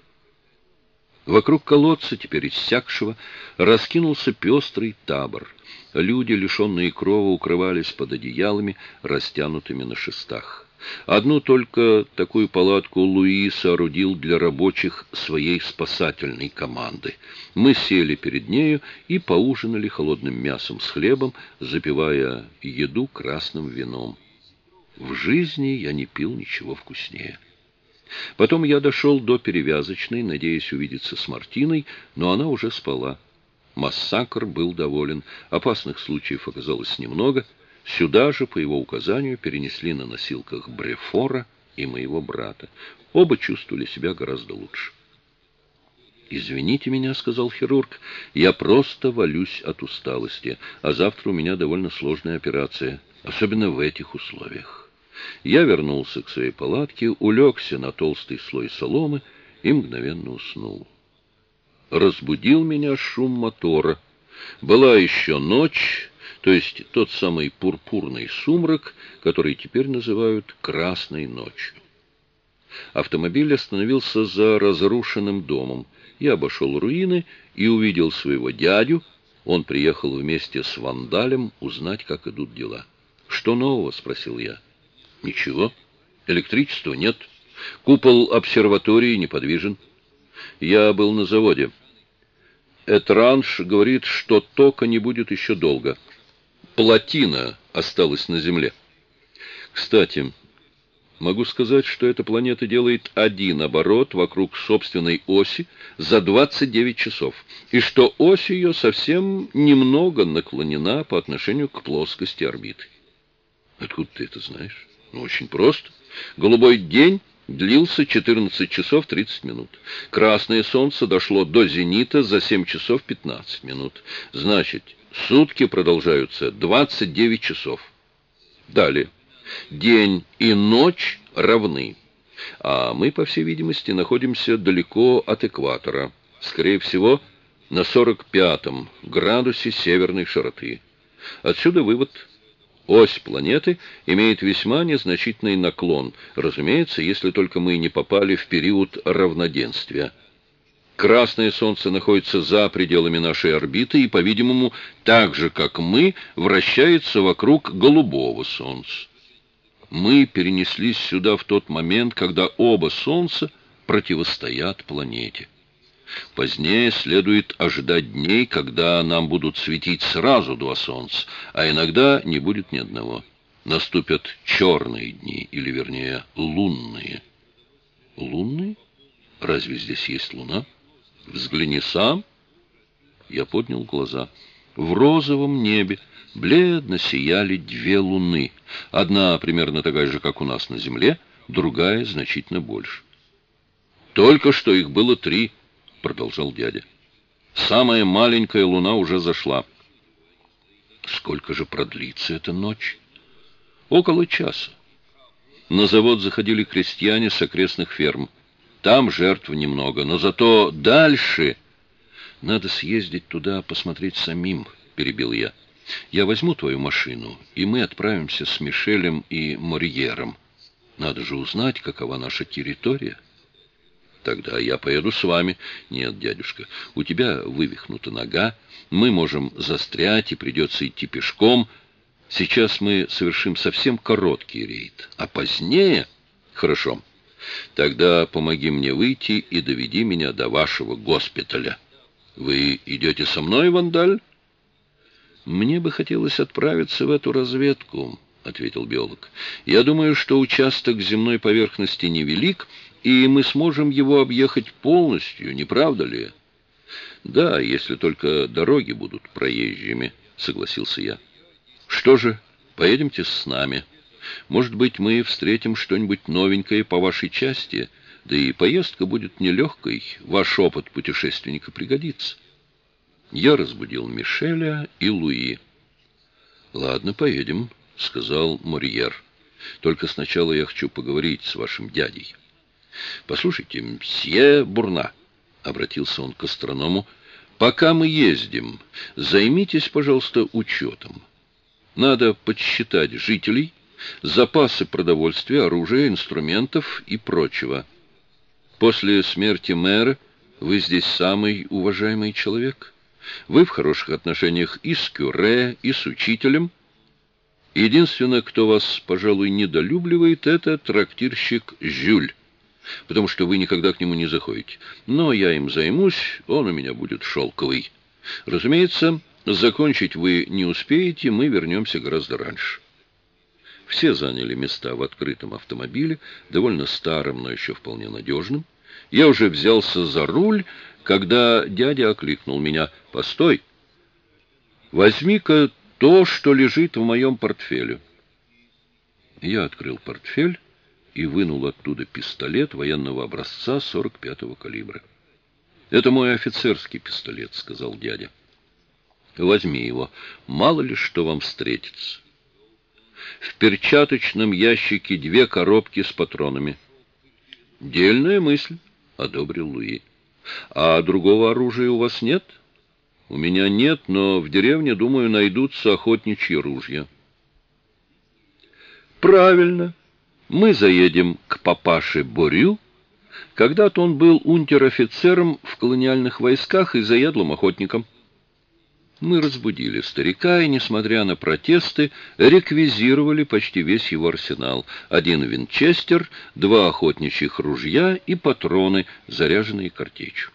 Вокруг колодца, теперь иссякшего, раскинулся пестрый табор. Люди, лишенные крова, укрывались под одеялами, растянутыми на шестах. Одну только такую палатку Луи соорудил для рабочих своей спасательной команды. Мы сели перед нею и поужинали холодным мясом с хлебом, запивая еду красным вином. В жизни я не пил ничего вкуснее. Потом я дошел до перевязочной, надеясь увидеться с Мартиной, но она уже спала. Массакр был доволен, опасных случаев оказалось немного. Сюда же, по его указанию, перенесли на носилках Брефора и моего брата. Оба чувствовали себя гораздо лучше. «Извините меня», — сказал хирург, — «я просто валюсь от усталости, а завтра у меня довольно сложная операция, особенно в этих условиях». Я вернулся к своей палатке, улегся на толстый слой соломы и мгновенно уснул. Разбудил меня шум мотора. Была еще ночь, то есть тот самый пурпурный сумрак, который теперь называют «красной ночью». Автомобиль остановился за разрушенным домом. Я обошел руины и увидел своего дядю. Он приехал вместе с Вандалем узнать, как идут дела. «Что нового?» — спросил я. Ничего. Электричества нет. Купол обсерватории неподвижен. Я был на заводе. Этранж говорит, что тока не будет еще долго. Плотина осталась на Земле. Кстати, могу сказать, что эта планета делает один оборот вокруг собственной оси за 29 часов, и что ось ее совсем немного наклонена по отношению к плоскости орбиты. Откуда ты это знаешь? Ну, очень просто. Голубой день длился 14 часов 30 минут. Красное солнце дошло до зенита за 7 часов 15 минут. Значит, сутки продолжаются 29 часов. Далее. День и ночь равны. А мы, по всей видимости, находимся далеко от экватора. Скорее всего, на 45 градусе северной широты. Отсюда вывод – Ось планеты имеет весьма незначительный наклон, разумеется, если только мы не попали в период равноденствия. Красное Солнце находится за пределами нашей орбиты и, по-видимому, так же, как мы, вращается вокруг голубого Солнца. Мы перенеслись сюда в тот момент, когда оба Солнца противостоят планете. Позднее следует ожидать дней, когда нам будут светить сразу два солнца, а иногда не будет ни одного. Наступят черные дни, или, вернее, лунные. Лунные? Разве здесь есть луна? Взгляни сам. Я поднял глаза. В розовом небе бледно сияли две луны. Одна примерно такая же, как у нас на Земле, другая значительно больше. Только что их было три — продолжал дядя. Самая маленькая луна уже зашла. Сколько же продлится эта ночь? Около часа. На завод заходили крестьяне с окрестных ферм. Там жертв немного, но зато дальше... Надо съездить туда, посмотреть самим, перебил я. Я возьму твою машину, и мы отправимся с Мишелем и Морьером. Надо же узнать, какова наша территория. Тогда я поеду с вами. Нет, дядюшка, у тебя вывихнута нога, мы можем застрять и придется идти пешком. Сейчас мы совершим совсем короткий рейд, а позднее... Хорошо. Тогда помоги мне выйти и доведи меня до вашего госпиталя. Вы идете со мной, Вандаль? Мне бы хотелось отправиться в эту разведку, — ответил биолог. Я думаю, что участок земной поверхности невелик, и мы сможем его объехать полностью, не правда ли? Да, если только дороги будут проезжими, согласился я. Что же, поедемте с нами. Может быть, мы встретим что-нибудь новенькое по вашей части, да и поездка будет нелегкой, ваш опыт путешественника пригодится. Я разбудил Мишеля и Луи. «Ладно, поедем», — сказал Морьер. «Только сначала я хочу поговорить с вашим дядей». «Послушайте, мсье Бурна», — обратился он к астроному, — «пока мы ездим, займитесь, пожалуйста, учетом. Надо подсчитать жителей, запасы продовольствия, оружия, инструментов и прочего. После смерти мэра вы здесь самый уважаемый человек. Вы в хороших отношениях и с Кюре, и с учителем. Единственное, кто вас, пожалуй, недолюбливает, это трактирщик Жюль» потому что вы никогда к нему не заходите. Но я им займусь, он у меня будет шелковый. Разумеется, закончить вы не успеете, мы вернемся гораздо раньше. Все заняли места в открытом автомобиле, довольно старом, но еще вполне надежном. Я уже взялся за руль, когда дядя окликнул меня. «Постой! Возьми-ка то, что лежит в моем портфеле». Я открыл портфель и вынул оттуда пистолет военного образца 45-го калибра. «Это мой офицерский пистолет», — сказал дядя. «Возьми его, мало ли что вам встретится». В перчаточном ящике две коробки с патронами. «Дельная мысль», — одобрил Луи. «А другого оружия у вас нет?» «У меня нет, но в деревне, думаю, найдутся охотничьи ружья». «Правильно», мы заедем к папаше Борю. Когда-то он был унтер-офицером в колониальных войсках и заядлым охотником. Мы разбудили старика и, несмотря на протесты, реквизировали почти весь его арсенал. Один винчестер, два охотничьих ружья и патроны, заряженные картечью.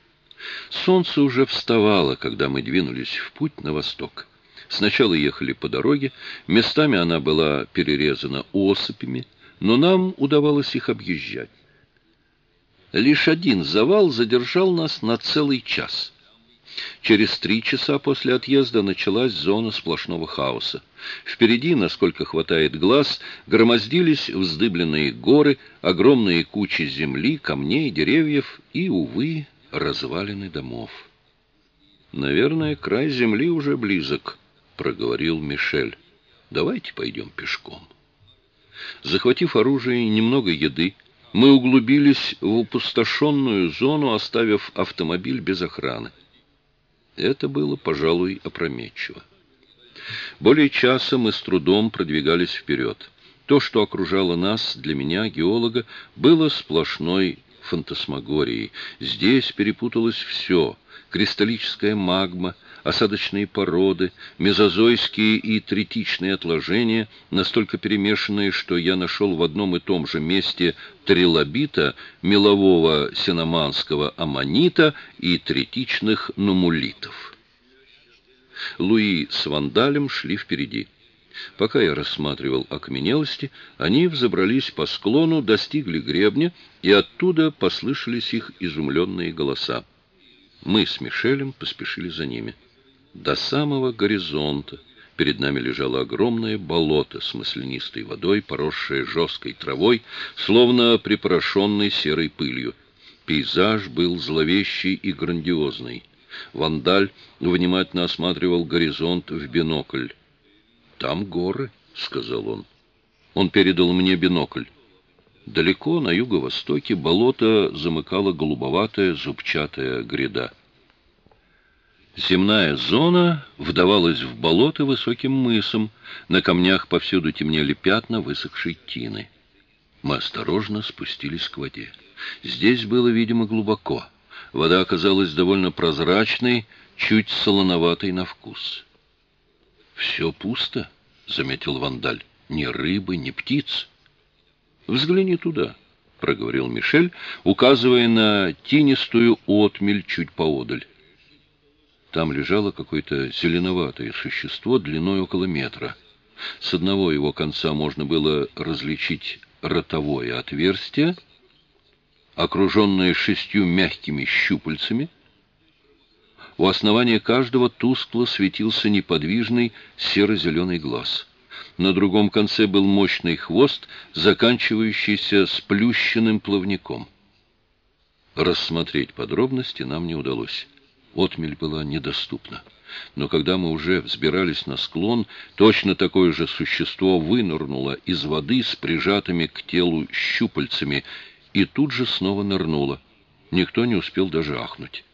Солнце уже вставало, когда мы двинулись в путь на восток. Сначала ехали по дороге, местами она была перерезана осыпями, но нам удавалось их объезжать. Лишь один завал задержал нас на целый час. Через три часа после отъезда началась зона сплошного хаоса. Впереди, насколько хватает глаз, громоздились вздыбленные горы, огромные кучи земли, камней, деревьев и, увы, развалины домов. «Наверное, край земли уже близок», — проговорил Мишель. «Давайте пойдем пешком». Захватив оружие и немного еды, мы углубились в опустошенную зону, оставив автомобиль без охраны. Это было, пожалуй, опрометчиво. Более часа мы с трудом продвигались вперед. То, что окружало нас, для меня, геолога, было сплошной фантасмагорией. Здесь перепуталось все — кристаллическая магма, осадочные породы, мезозойские и третичные отложения, настолько перемешанные, что я нашел в одном и том же месте трилобита, мелового синоманского аммонита и третичных нумулитов. Луи с Вандалем шли впереди. Пока я рассматривал окаменелости, они взобрались по склону, достигли гребня, и оттуда послышались их изумленные голоса. Мы с Мишелем поспешили за ними. До самого горизонта перед нами лежало огромное болото с маслянистой водой, поросшее жесткой травой, словно припорошенной серой пылью. Пейзаж был зловещий и грандиозный. Вандаль внимательно осматривал горизонт в бинокль. «Там горы», — сказал он. Он передал мне бинокль. Далеко на юго-востоке болото замыкала голубоватая зубчатая гряда. Земная зона вдавалась в болото высоким мысом, на камнях повсюду темнели пятна высохшей тины. Мы осторожно спустились к воде. Здесь было, видимо, глубоко. Вода оказалась довольно прозрачной, чуть солоноватой на вкус. «Все пусто», — заметил Вандаль. «Ни рыбы, ни птиц». «Взгляни туда», — проговорил Мишель, указывая на тинистую отмель чуть поодаль. Там лежало какое-то зеленоватое существо длиной около метра. С одного его конца можно было различить ротовое отверстие, окруженное шестью мягкими щупальцами. У основания каждого тускло светился неподвижный серо-зеленый глаз. На другом конце был мощный хвост, заканчивающийся сплющенным плавником. Рассмотреть подробности нам не удалось. Отмель была недоступна. Но когда мы уже взбирались на склон, точно такое же существо вынырнуло из воды с прижатыми к телу щупальцами и тут же снова нырнуло. Никто не успел даже ахнуть.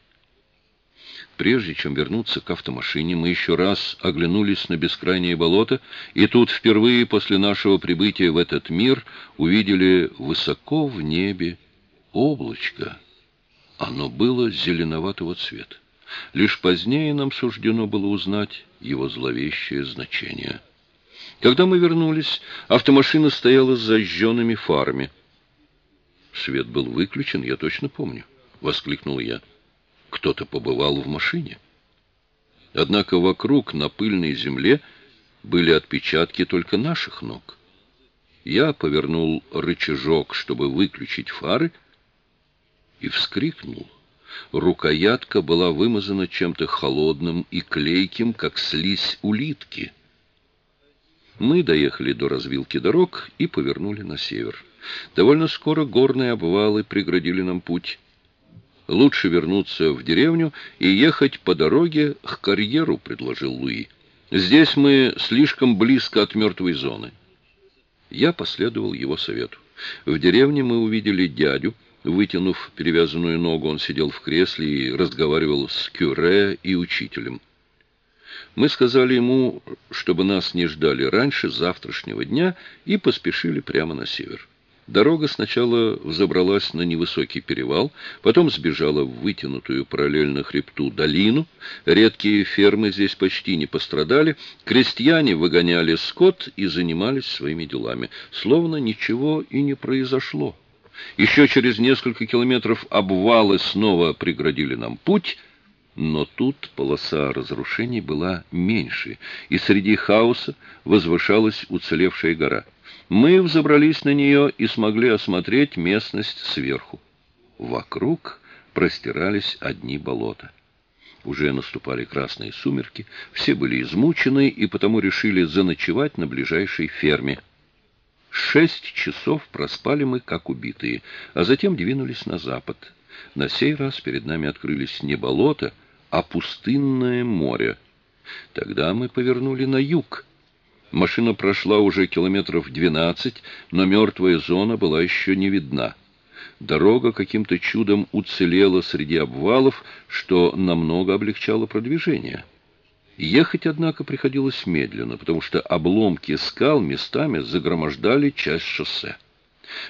Прежде чем вернуться к автомашине, мы еще раз оглянулись на бескрайнее болото, и тут впервые после нашего прибытия в этот мир увидели высоко в небе облачко. Оно было зеленоватого цвета. Лишь позднее нам суждено было узнать его зловещее значение. Когда мы вернулись, автомашина стояла с зажженными фарами. Свет был выключен, я точно помню, — воскликнул я. Кто-то побывал в машине. Однако вокруг на пыльной земле были отпечатки только наших ног. Я повернул рычажок, чтобы выключить фары, и вскрикнул. Рукоятка была вымазана чем-то холодным и клейким, как слизь улитки. Мы доехали до развилки дорог и повернули на север. Довольно скоро горные обвалы преградили нам путь. «Лучше вернуться в деревню и ехать по дороге к карьеру», — предложил Луи. «Здесь мы слишком близко от мертвой зоны». Я последовал его совету. В деревне мы увидели дядю, Вытянув перевязанную ногу, он сидел в кресле и разговаривал с Кюре и учителем. Мы сказали ему, чтобы нас не ждали раньше завтрашнего дня, и поспешили прямо на север. Дорога сначала взобралась на невысокий перевал, потом сбежала в вытянутую параллельно хребту долину. Редкие фермы здесь почти не пострадали. Крестьяне выгоняли скот и занимались своими делами, словно ничего и не произошло. Еще через несколько километров обвалы снова преградили нам путь, но тут полоса разрушений была меньше, и среди хаоса возвышалась уцелевшая гора. Мы взобрались на нее и смогли осмотреть местность сверху. Вокруг простирались одни болота. Уже наступали красные сумерки, все были измучены и потому решили заночевать на ближайшей ферме. Шесть часов проспали мы, как убитые, а затем двинулись на запад. На сей раз перед нами открылись не болото, а пустынное море. Тогда мы повернули на юг. Машина прошла уже километров двенадцать, но мертвая зона была еще не видна. Дорога каким-то чудом уцелела среди обвалов, что намного облегчало продвижение. Ехать, однако, приходилось медленно, потому что обломки скал местами загромождали часть шоссе.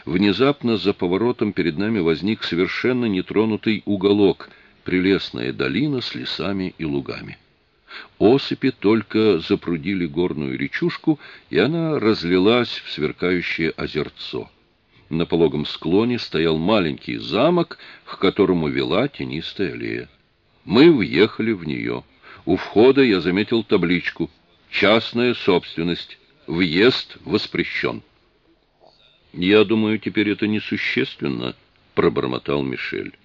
Внезапно за поворотом перед нами возник совершенно нетронутый уголок, прелестная долина с лесами и лугами. Осыпи только запрудили горную речушку, и она разлилась в сверкающее озерцо. На пологом склоне стоял маленький замок, к которому вела тенистая аллея. Мы въехали в нее. У входа я заметил табличку «Частная собственность. Въезд воспрещен». «Я думаю, теперь это несущественно», — пробормотал Мишель.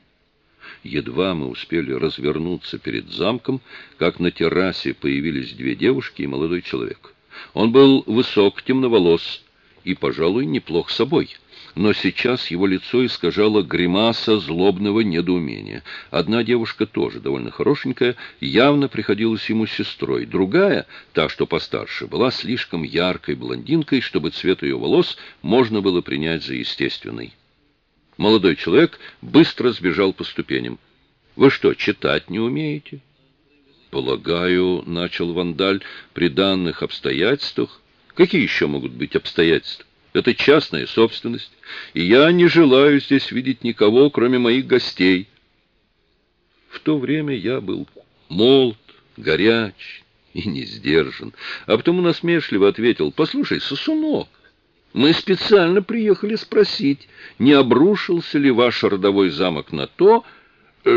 Едва мы успели развернуться перед замком, как на террасе появились две девушки и молодой человек. Он был высок, темноволос и, пожалуй, неплох собой но сейчас его лицо искажало гримаса злобного недоумения. Одна девушка тоже довольно хорошенькая, явно приходилась ему сестрой. Другая, та, что постарше, была слишком яркой блондинкой, чтобы цвет ее волос можно было принять за естественный. Молодой человек быстро сбежал по ступеням. «Вы что, читать не умеете?» «Полагаю, — начал Вандаль, — при данных обстоятельствах...» «Какие еще могут быть обстоятельства?» Это частная собственность, и я не желаю здесь видеть никого, кроме моих гостей. В то время я был молод, горяч и не сдержан, а потом насмешливо ответил, «Послушай, сосунок, мы специально приехали спросить, не обрушился ли ваш родовой замок на то,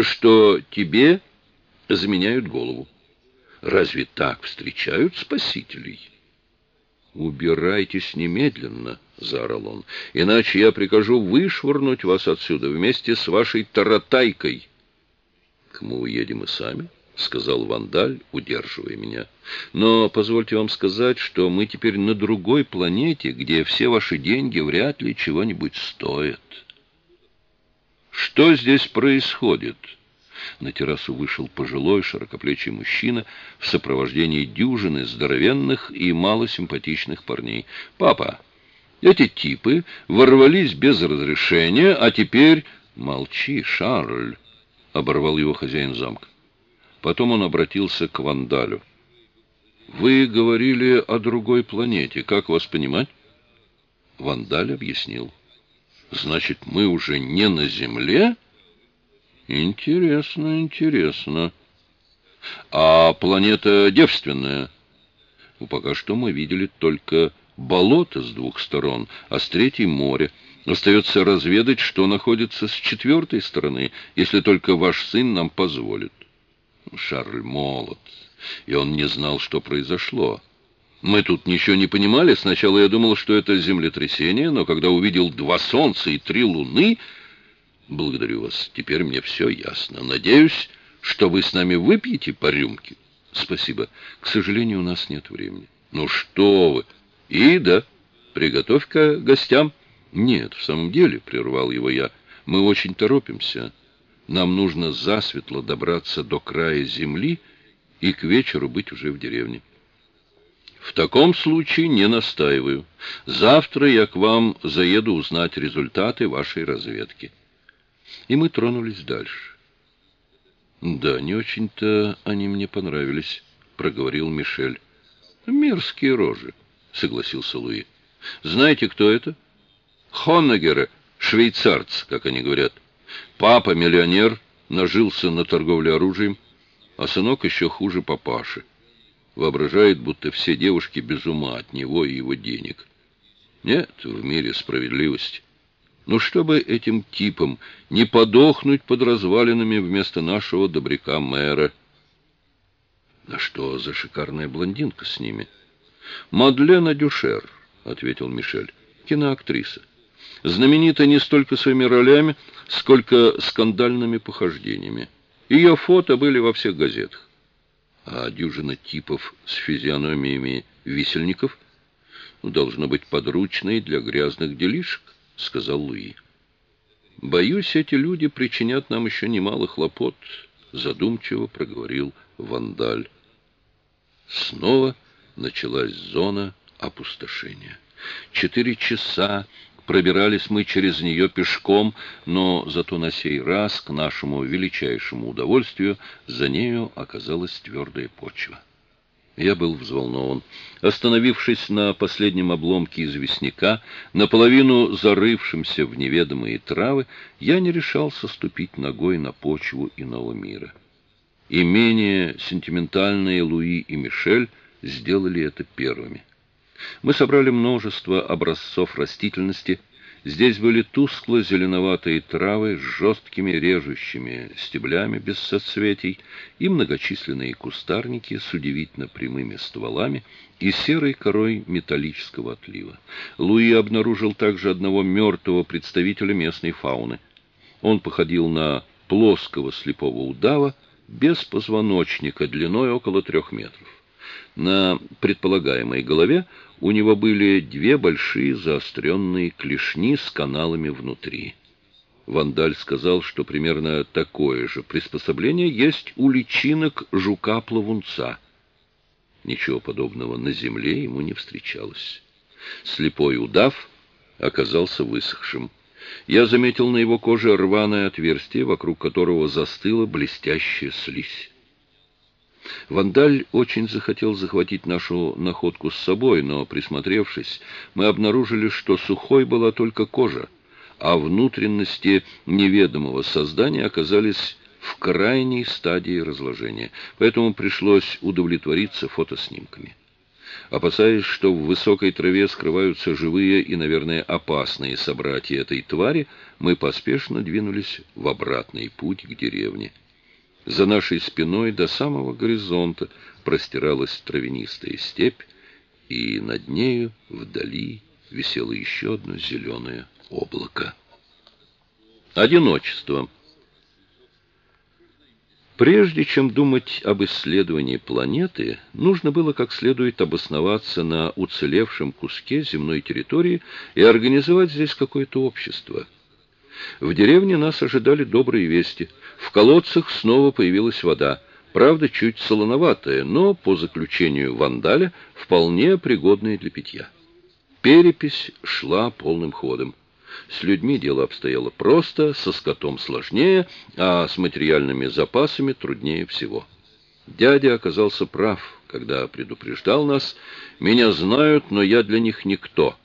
что тебе заменяют голову. Разве так встречают спасителей?» «Убирайтесь немедленно!» — заорал он. «Иначе я прикажу вышвырнуть вас отсюда вместе с вашей таратайкой!» «К мы уедем и сами?» — сказал Вандаль, удерживая меня. «Но позвольте вам сказать, что мы теперь на другой планете, где все ваши деньги вряд ли чего-нибудь стоят». «Что здесь происходит?» На террасу вышел пожилой, широкоплечий мужчина в сопровождении дюжины здоровенных и малосимпатичных парней. «Папа, эти типы ворвались без разрешения, а теперь...» «Молчи, Шарль!» — оборвал его хозяин замка. Потом он обратился к Вандалю. «Вы говорили о другой планете. Как вас понимать?» Вандаль объяснил. «Значит, мы уже не на Земле?» Интересно, интересно. А планета девственная? Ну, пока что мы видели только болото с двух сторон, а с третьей море. Остается разведать, что находится с четвертой стороны, если только ваш сын нам позволит. Шарль молод, и он не знал, что произошло. Мы тут ничего не понимали. Сначала я думал, что это землетрясение, но когда увидел два солнца и три луны... Благодарю вас. Теперь мне все ясно. Надеюсь, что вы с нами выпьете по рюмке. Спасибо. К сожалению, у нас нет времени. Ну что вы? И да, приготовь-ка гостям. Нет, в самом деле, прервал его я, мы очень торопимся. Нам нужно засветло добраться до края земли и к вечеру быть уже в деревне. В таком случае не настаиваю. Завтра я к вам заеду узнать результаты вашей разведки и мы тронулись дальше. «Да, не очень-то они мне понравились», — проговорил Мишель. «Мерзкие рожи», — согласился Луи. «Знаете, кто это?» «Хоннегеры, швейцарцы, как они говорят. Папа миллионер, нажился на торговле оружием, а сынок еще хуже папаши. Воображает, будто все девушки без ума от него и его денег. Нет в мире справедливости. Ну, чтобы этим типам не подохнуть под развалинами вместо нашего добряка-мэра. А что за шикарная блондинка с ними? Мадлена Дюшер, — ответил Мишель, — киноактриса. Знаменита не столько своими ролями, сколько скандальными похождениями. Ее фото были во всех газетах. А дюжина типов с физиономиями висельников ну, должно быть подручной для грязных делишек, — сказал Луи. «Боюсь, эти люди причинят нам еще немало хлопот», — задумчиво проговорил Вандаль. Снова началась зона опустошения. Четыре часа пробирались мы через нее пешком, но зато на сей раз, к нашему величайшему удовольствию, за нею оказалась твердая почва. Я был взволнован. Остановившись на последнем обломке известняка, наполовину зарывшимся в неведомые травы, я не решался ступить ногой на почву иного мира. И менее сентиментальные Луи и Мишель сделали это первыми. Мы собрали множество образцов растительности, Здесь были тускло-зеленоватые травы с жесткими режущими стеблями без соцветий и многочисленные кустарники с удивительно прямыми стволами и серой корой металлического отлива. Луи обнаружил также одного мертвого представителя местной фауны. Он походил на плоского слепого удава без позвоночника длиной около трех метров. На предполагаемой голове у него были две большие заостренные клешни с каналами внутри. Вандаль сказал, что примерно такое же приспособление есть у личинок жука-плавунца. Ничего подобного на земле ему не встречалось. Слепой удав оказался высохшим. Я заметил на его коже рваное отверстие, вокруг которого застыла блестящая слизь. Вандаль очень захотел захватить нашу находку с собой, но, присмотревшись, мы обнаружили, что сухой была только кожа, а внутренности неведомого создания оказались в крайней стадии разложения, поэтому пришлось удовлетвориться фотоснимками. Опасаясь, что в высокой траве скрываются живые и, наверное, опасные собратья этой твари, мы поспешно двинулись в обратный путь к деревне. За нашей спиной до самого горизонта простиралась травянистая степь, и над нею вдали висело еще одно зеленое облако. Одиночество. Прежде чем думать об исследовании планеты, нужно было как следует обосноваться на уцелевшем куске земной территории и организовать здесь какое-то общество. В деревне нас ожидали добрые вести – в колодцах снова появилась вода, правда, чуть солоноватая, но, по заключению Вандаля, вполне пригодная для питья. Перепись шла полным ходом. С людьми дело обстояло просто, со скотом сложнее, а с материальными запасами труднее всего. Дядя оказался прав, когда предупреждал нас, «Меня знают, но я для них никто,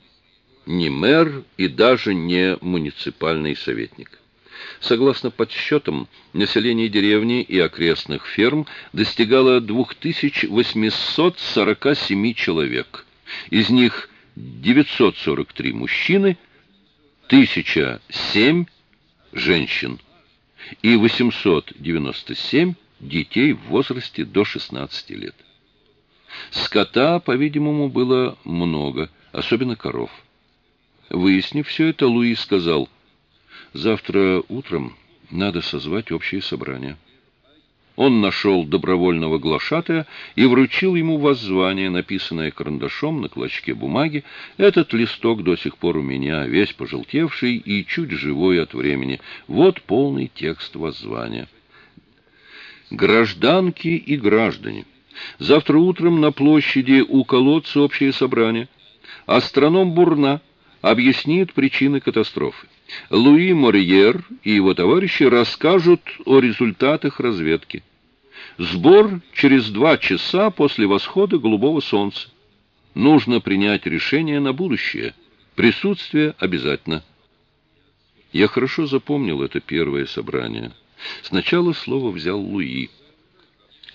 не мэр и даже не муниципальный советник». Согласно подсчетам, население деревни и окрестных ферм достигало 2847 человек. Из них 943 мужчины, 1007 женщин и 897 детей в возрасте до 16 лет. Скота, по-видимому, было много, особенно коров. Выяснив все это, Луи сказал – Завтра утром надо созвать общее собрание. Он нашел добровольного глашатая и вручил ему воззвание, написанное карандашом на клочке бумаги. Этот листок до сих пор у меня, весь пожелтевший и чуть живой от времени. Вот полный текст воззвания. Гражданки и граждане, завтра утром на площади у колодца общее собрание. Астроном Бурна объяснит причины катастрофы. Луи Морьер и его товарищи расскажут о результатах разведки. Сбор через два часа после восхода голубого солнца. Нужно принять решение на будущее. Присутствие обязательно. Я хорошо запомнил это первое собрание. Сначала слово взял Луи.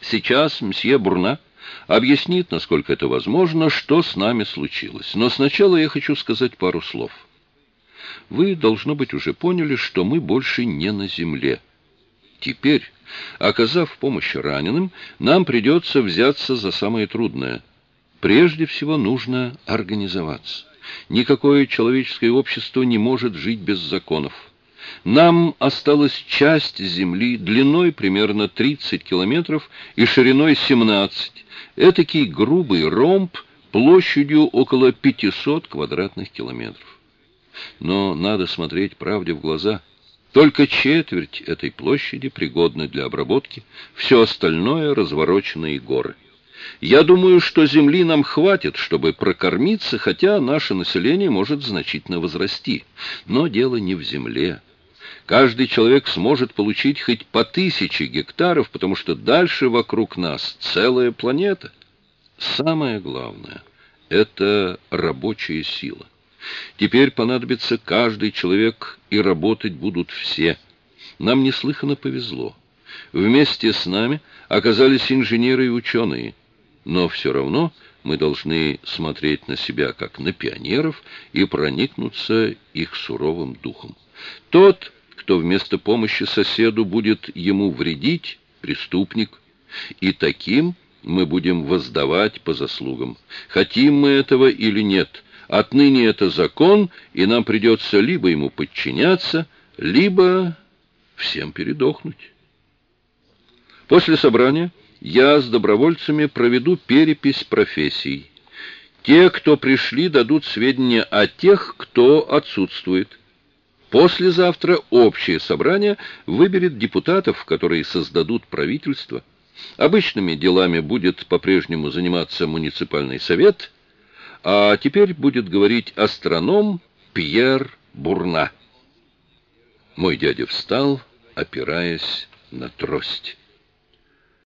Сейчас мсье Бурна объяснит, насколько это возможно, что с нами случилось. Но сначала я хочу сказать пару слов. Вы, должно быть, уже поняли, что мы больше не на земле. Теперь, оказав помощь раненым, нам придется взяться за самое трудное. Прежде всего нужно организоваться. Никакое человеческое общество не может жить без законов. Нам осталась часть земли длиной примерно 30 километров и шириной 17. Этакий грубый ромб площадью около 500 квадратных километров. Но надо смотреть правде в глаза. Только четверть этой площади пригодна для обработки, все остальное — развороченные горы. Я думаю, что земли нам хватит, чтобы прокормиться, хотя наше население может значительно возрасти. Но дело не в земле. Каждый человек сможет получить хоть по тысяче гектаров, потому что дальше вокруг нас целая планета. Самое главное — это рабочая сила. Теперь понадобится каждый человек, и работать будут все. Нам неслыханно повезло. Вместе с нами оказались инженеры и ученые. Но все равно мы должны смотреть на себя как на пионеров и проникнуться их суровым духом. Тот, кто вместо помощи соседу будет ему вредить, преступник, и таким мы будем воздавать по заслугам. Хотим мы этого или нет, отныне это закон, и нам придется либо ему подчиняться, либо всем передохнуть. После собрания я с добровольцами проведу перепись профессий. Те, кто пришли, дадут сведения о тех, кто отсутствует. Послезавтра общее собрание выберет депутатов, которые создадут правительство. Обычными делами будет по-прежнему заниматься муниципальный совет, а теперь будет говорить астроном Пьер Бурна. Мой дядя встал, опираясь на трость.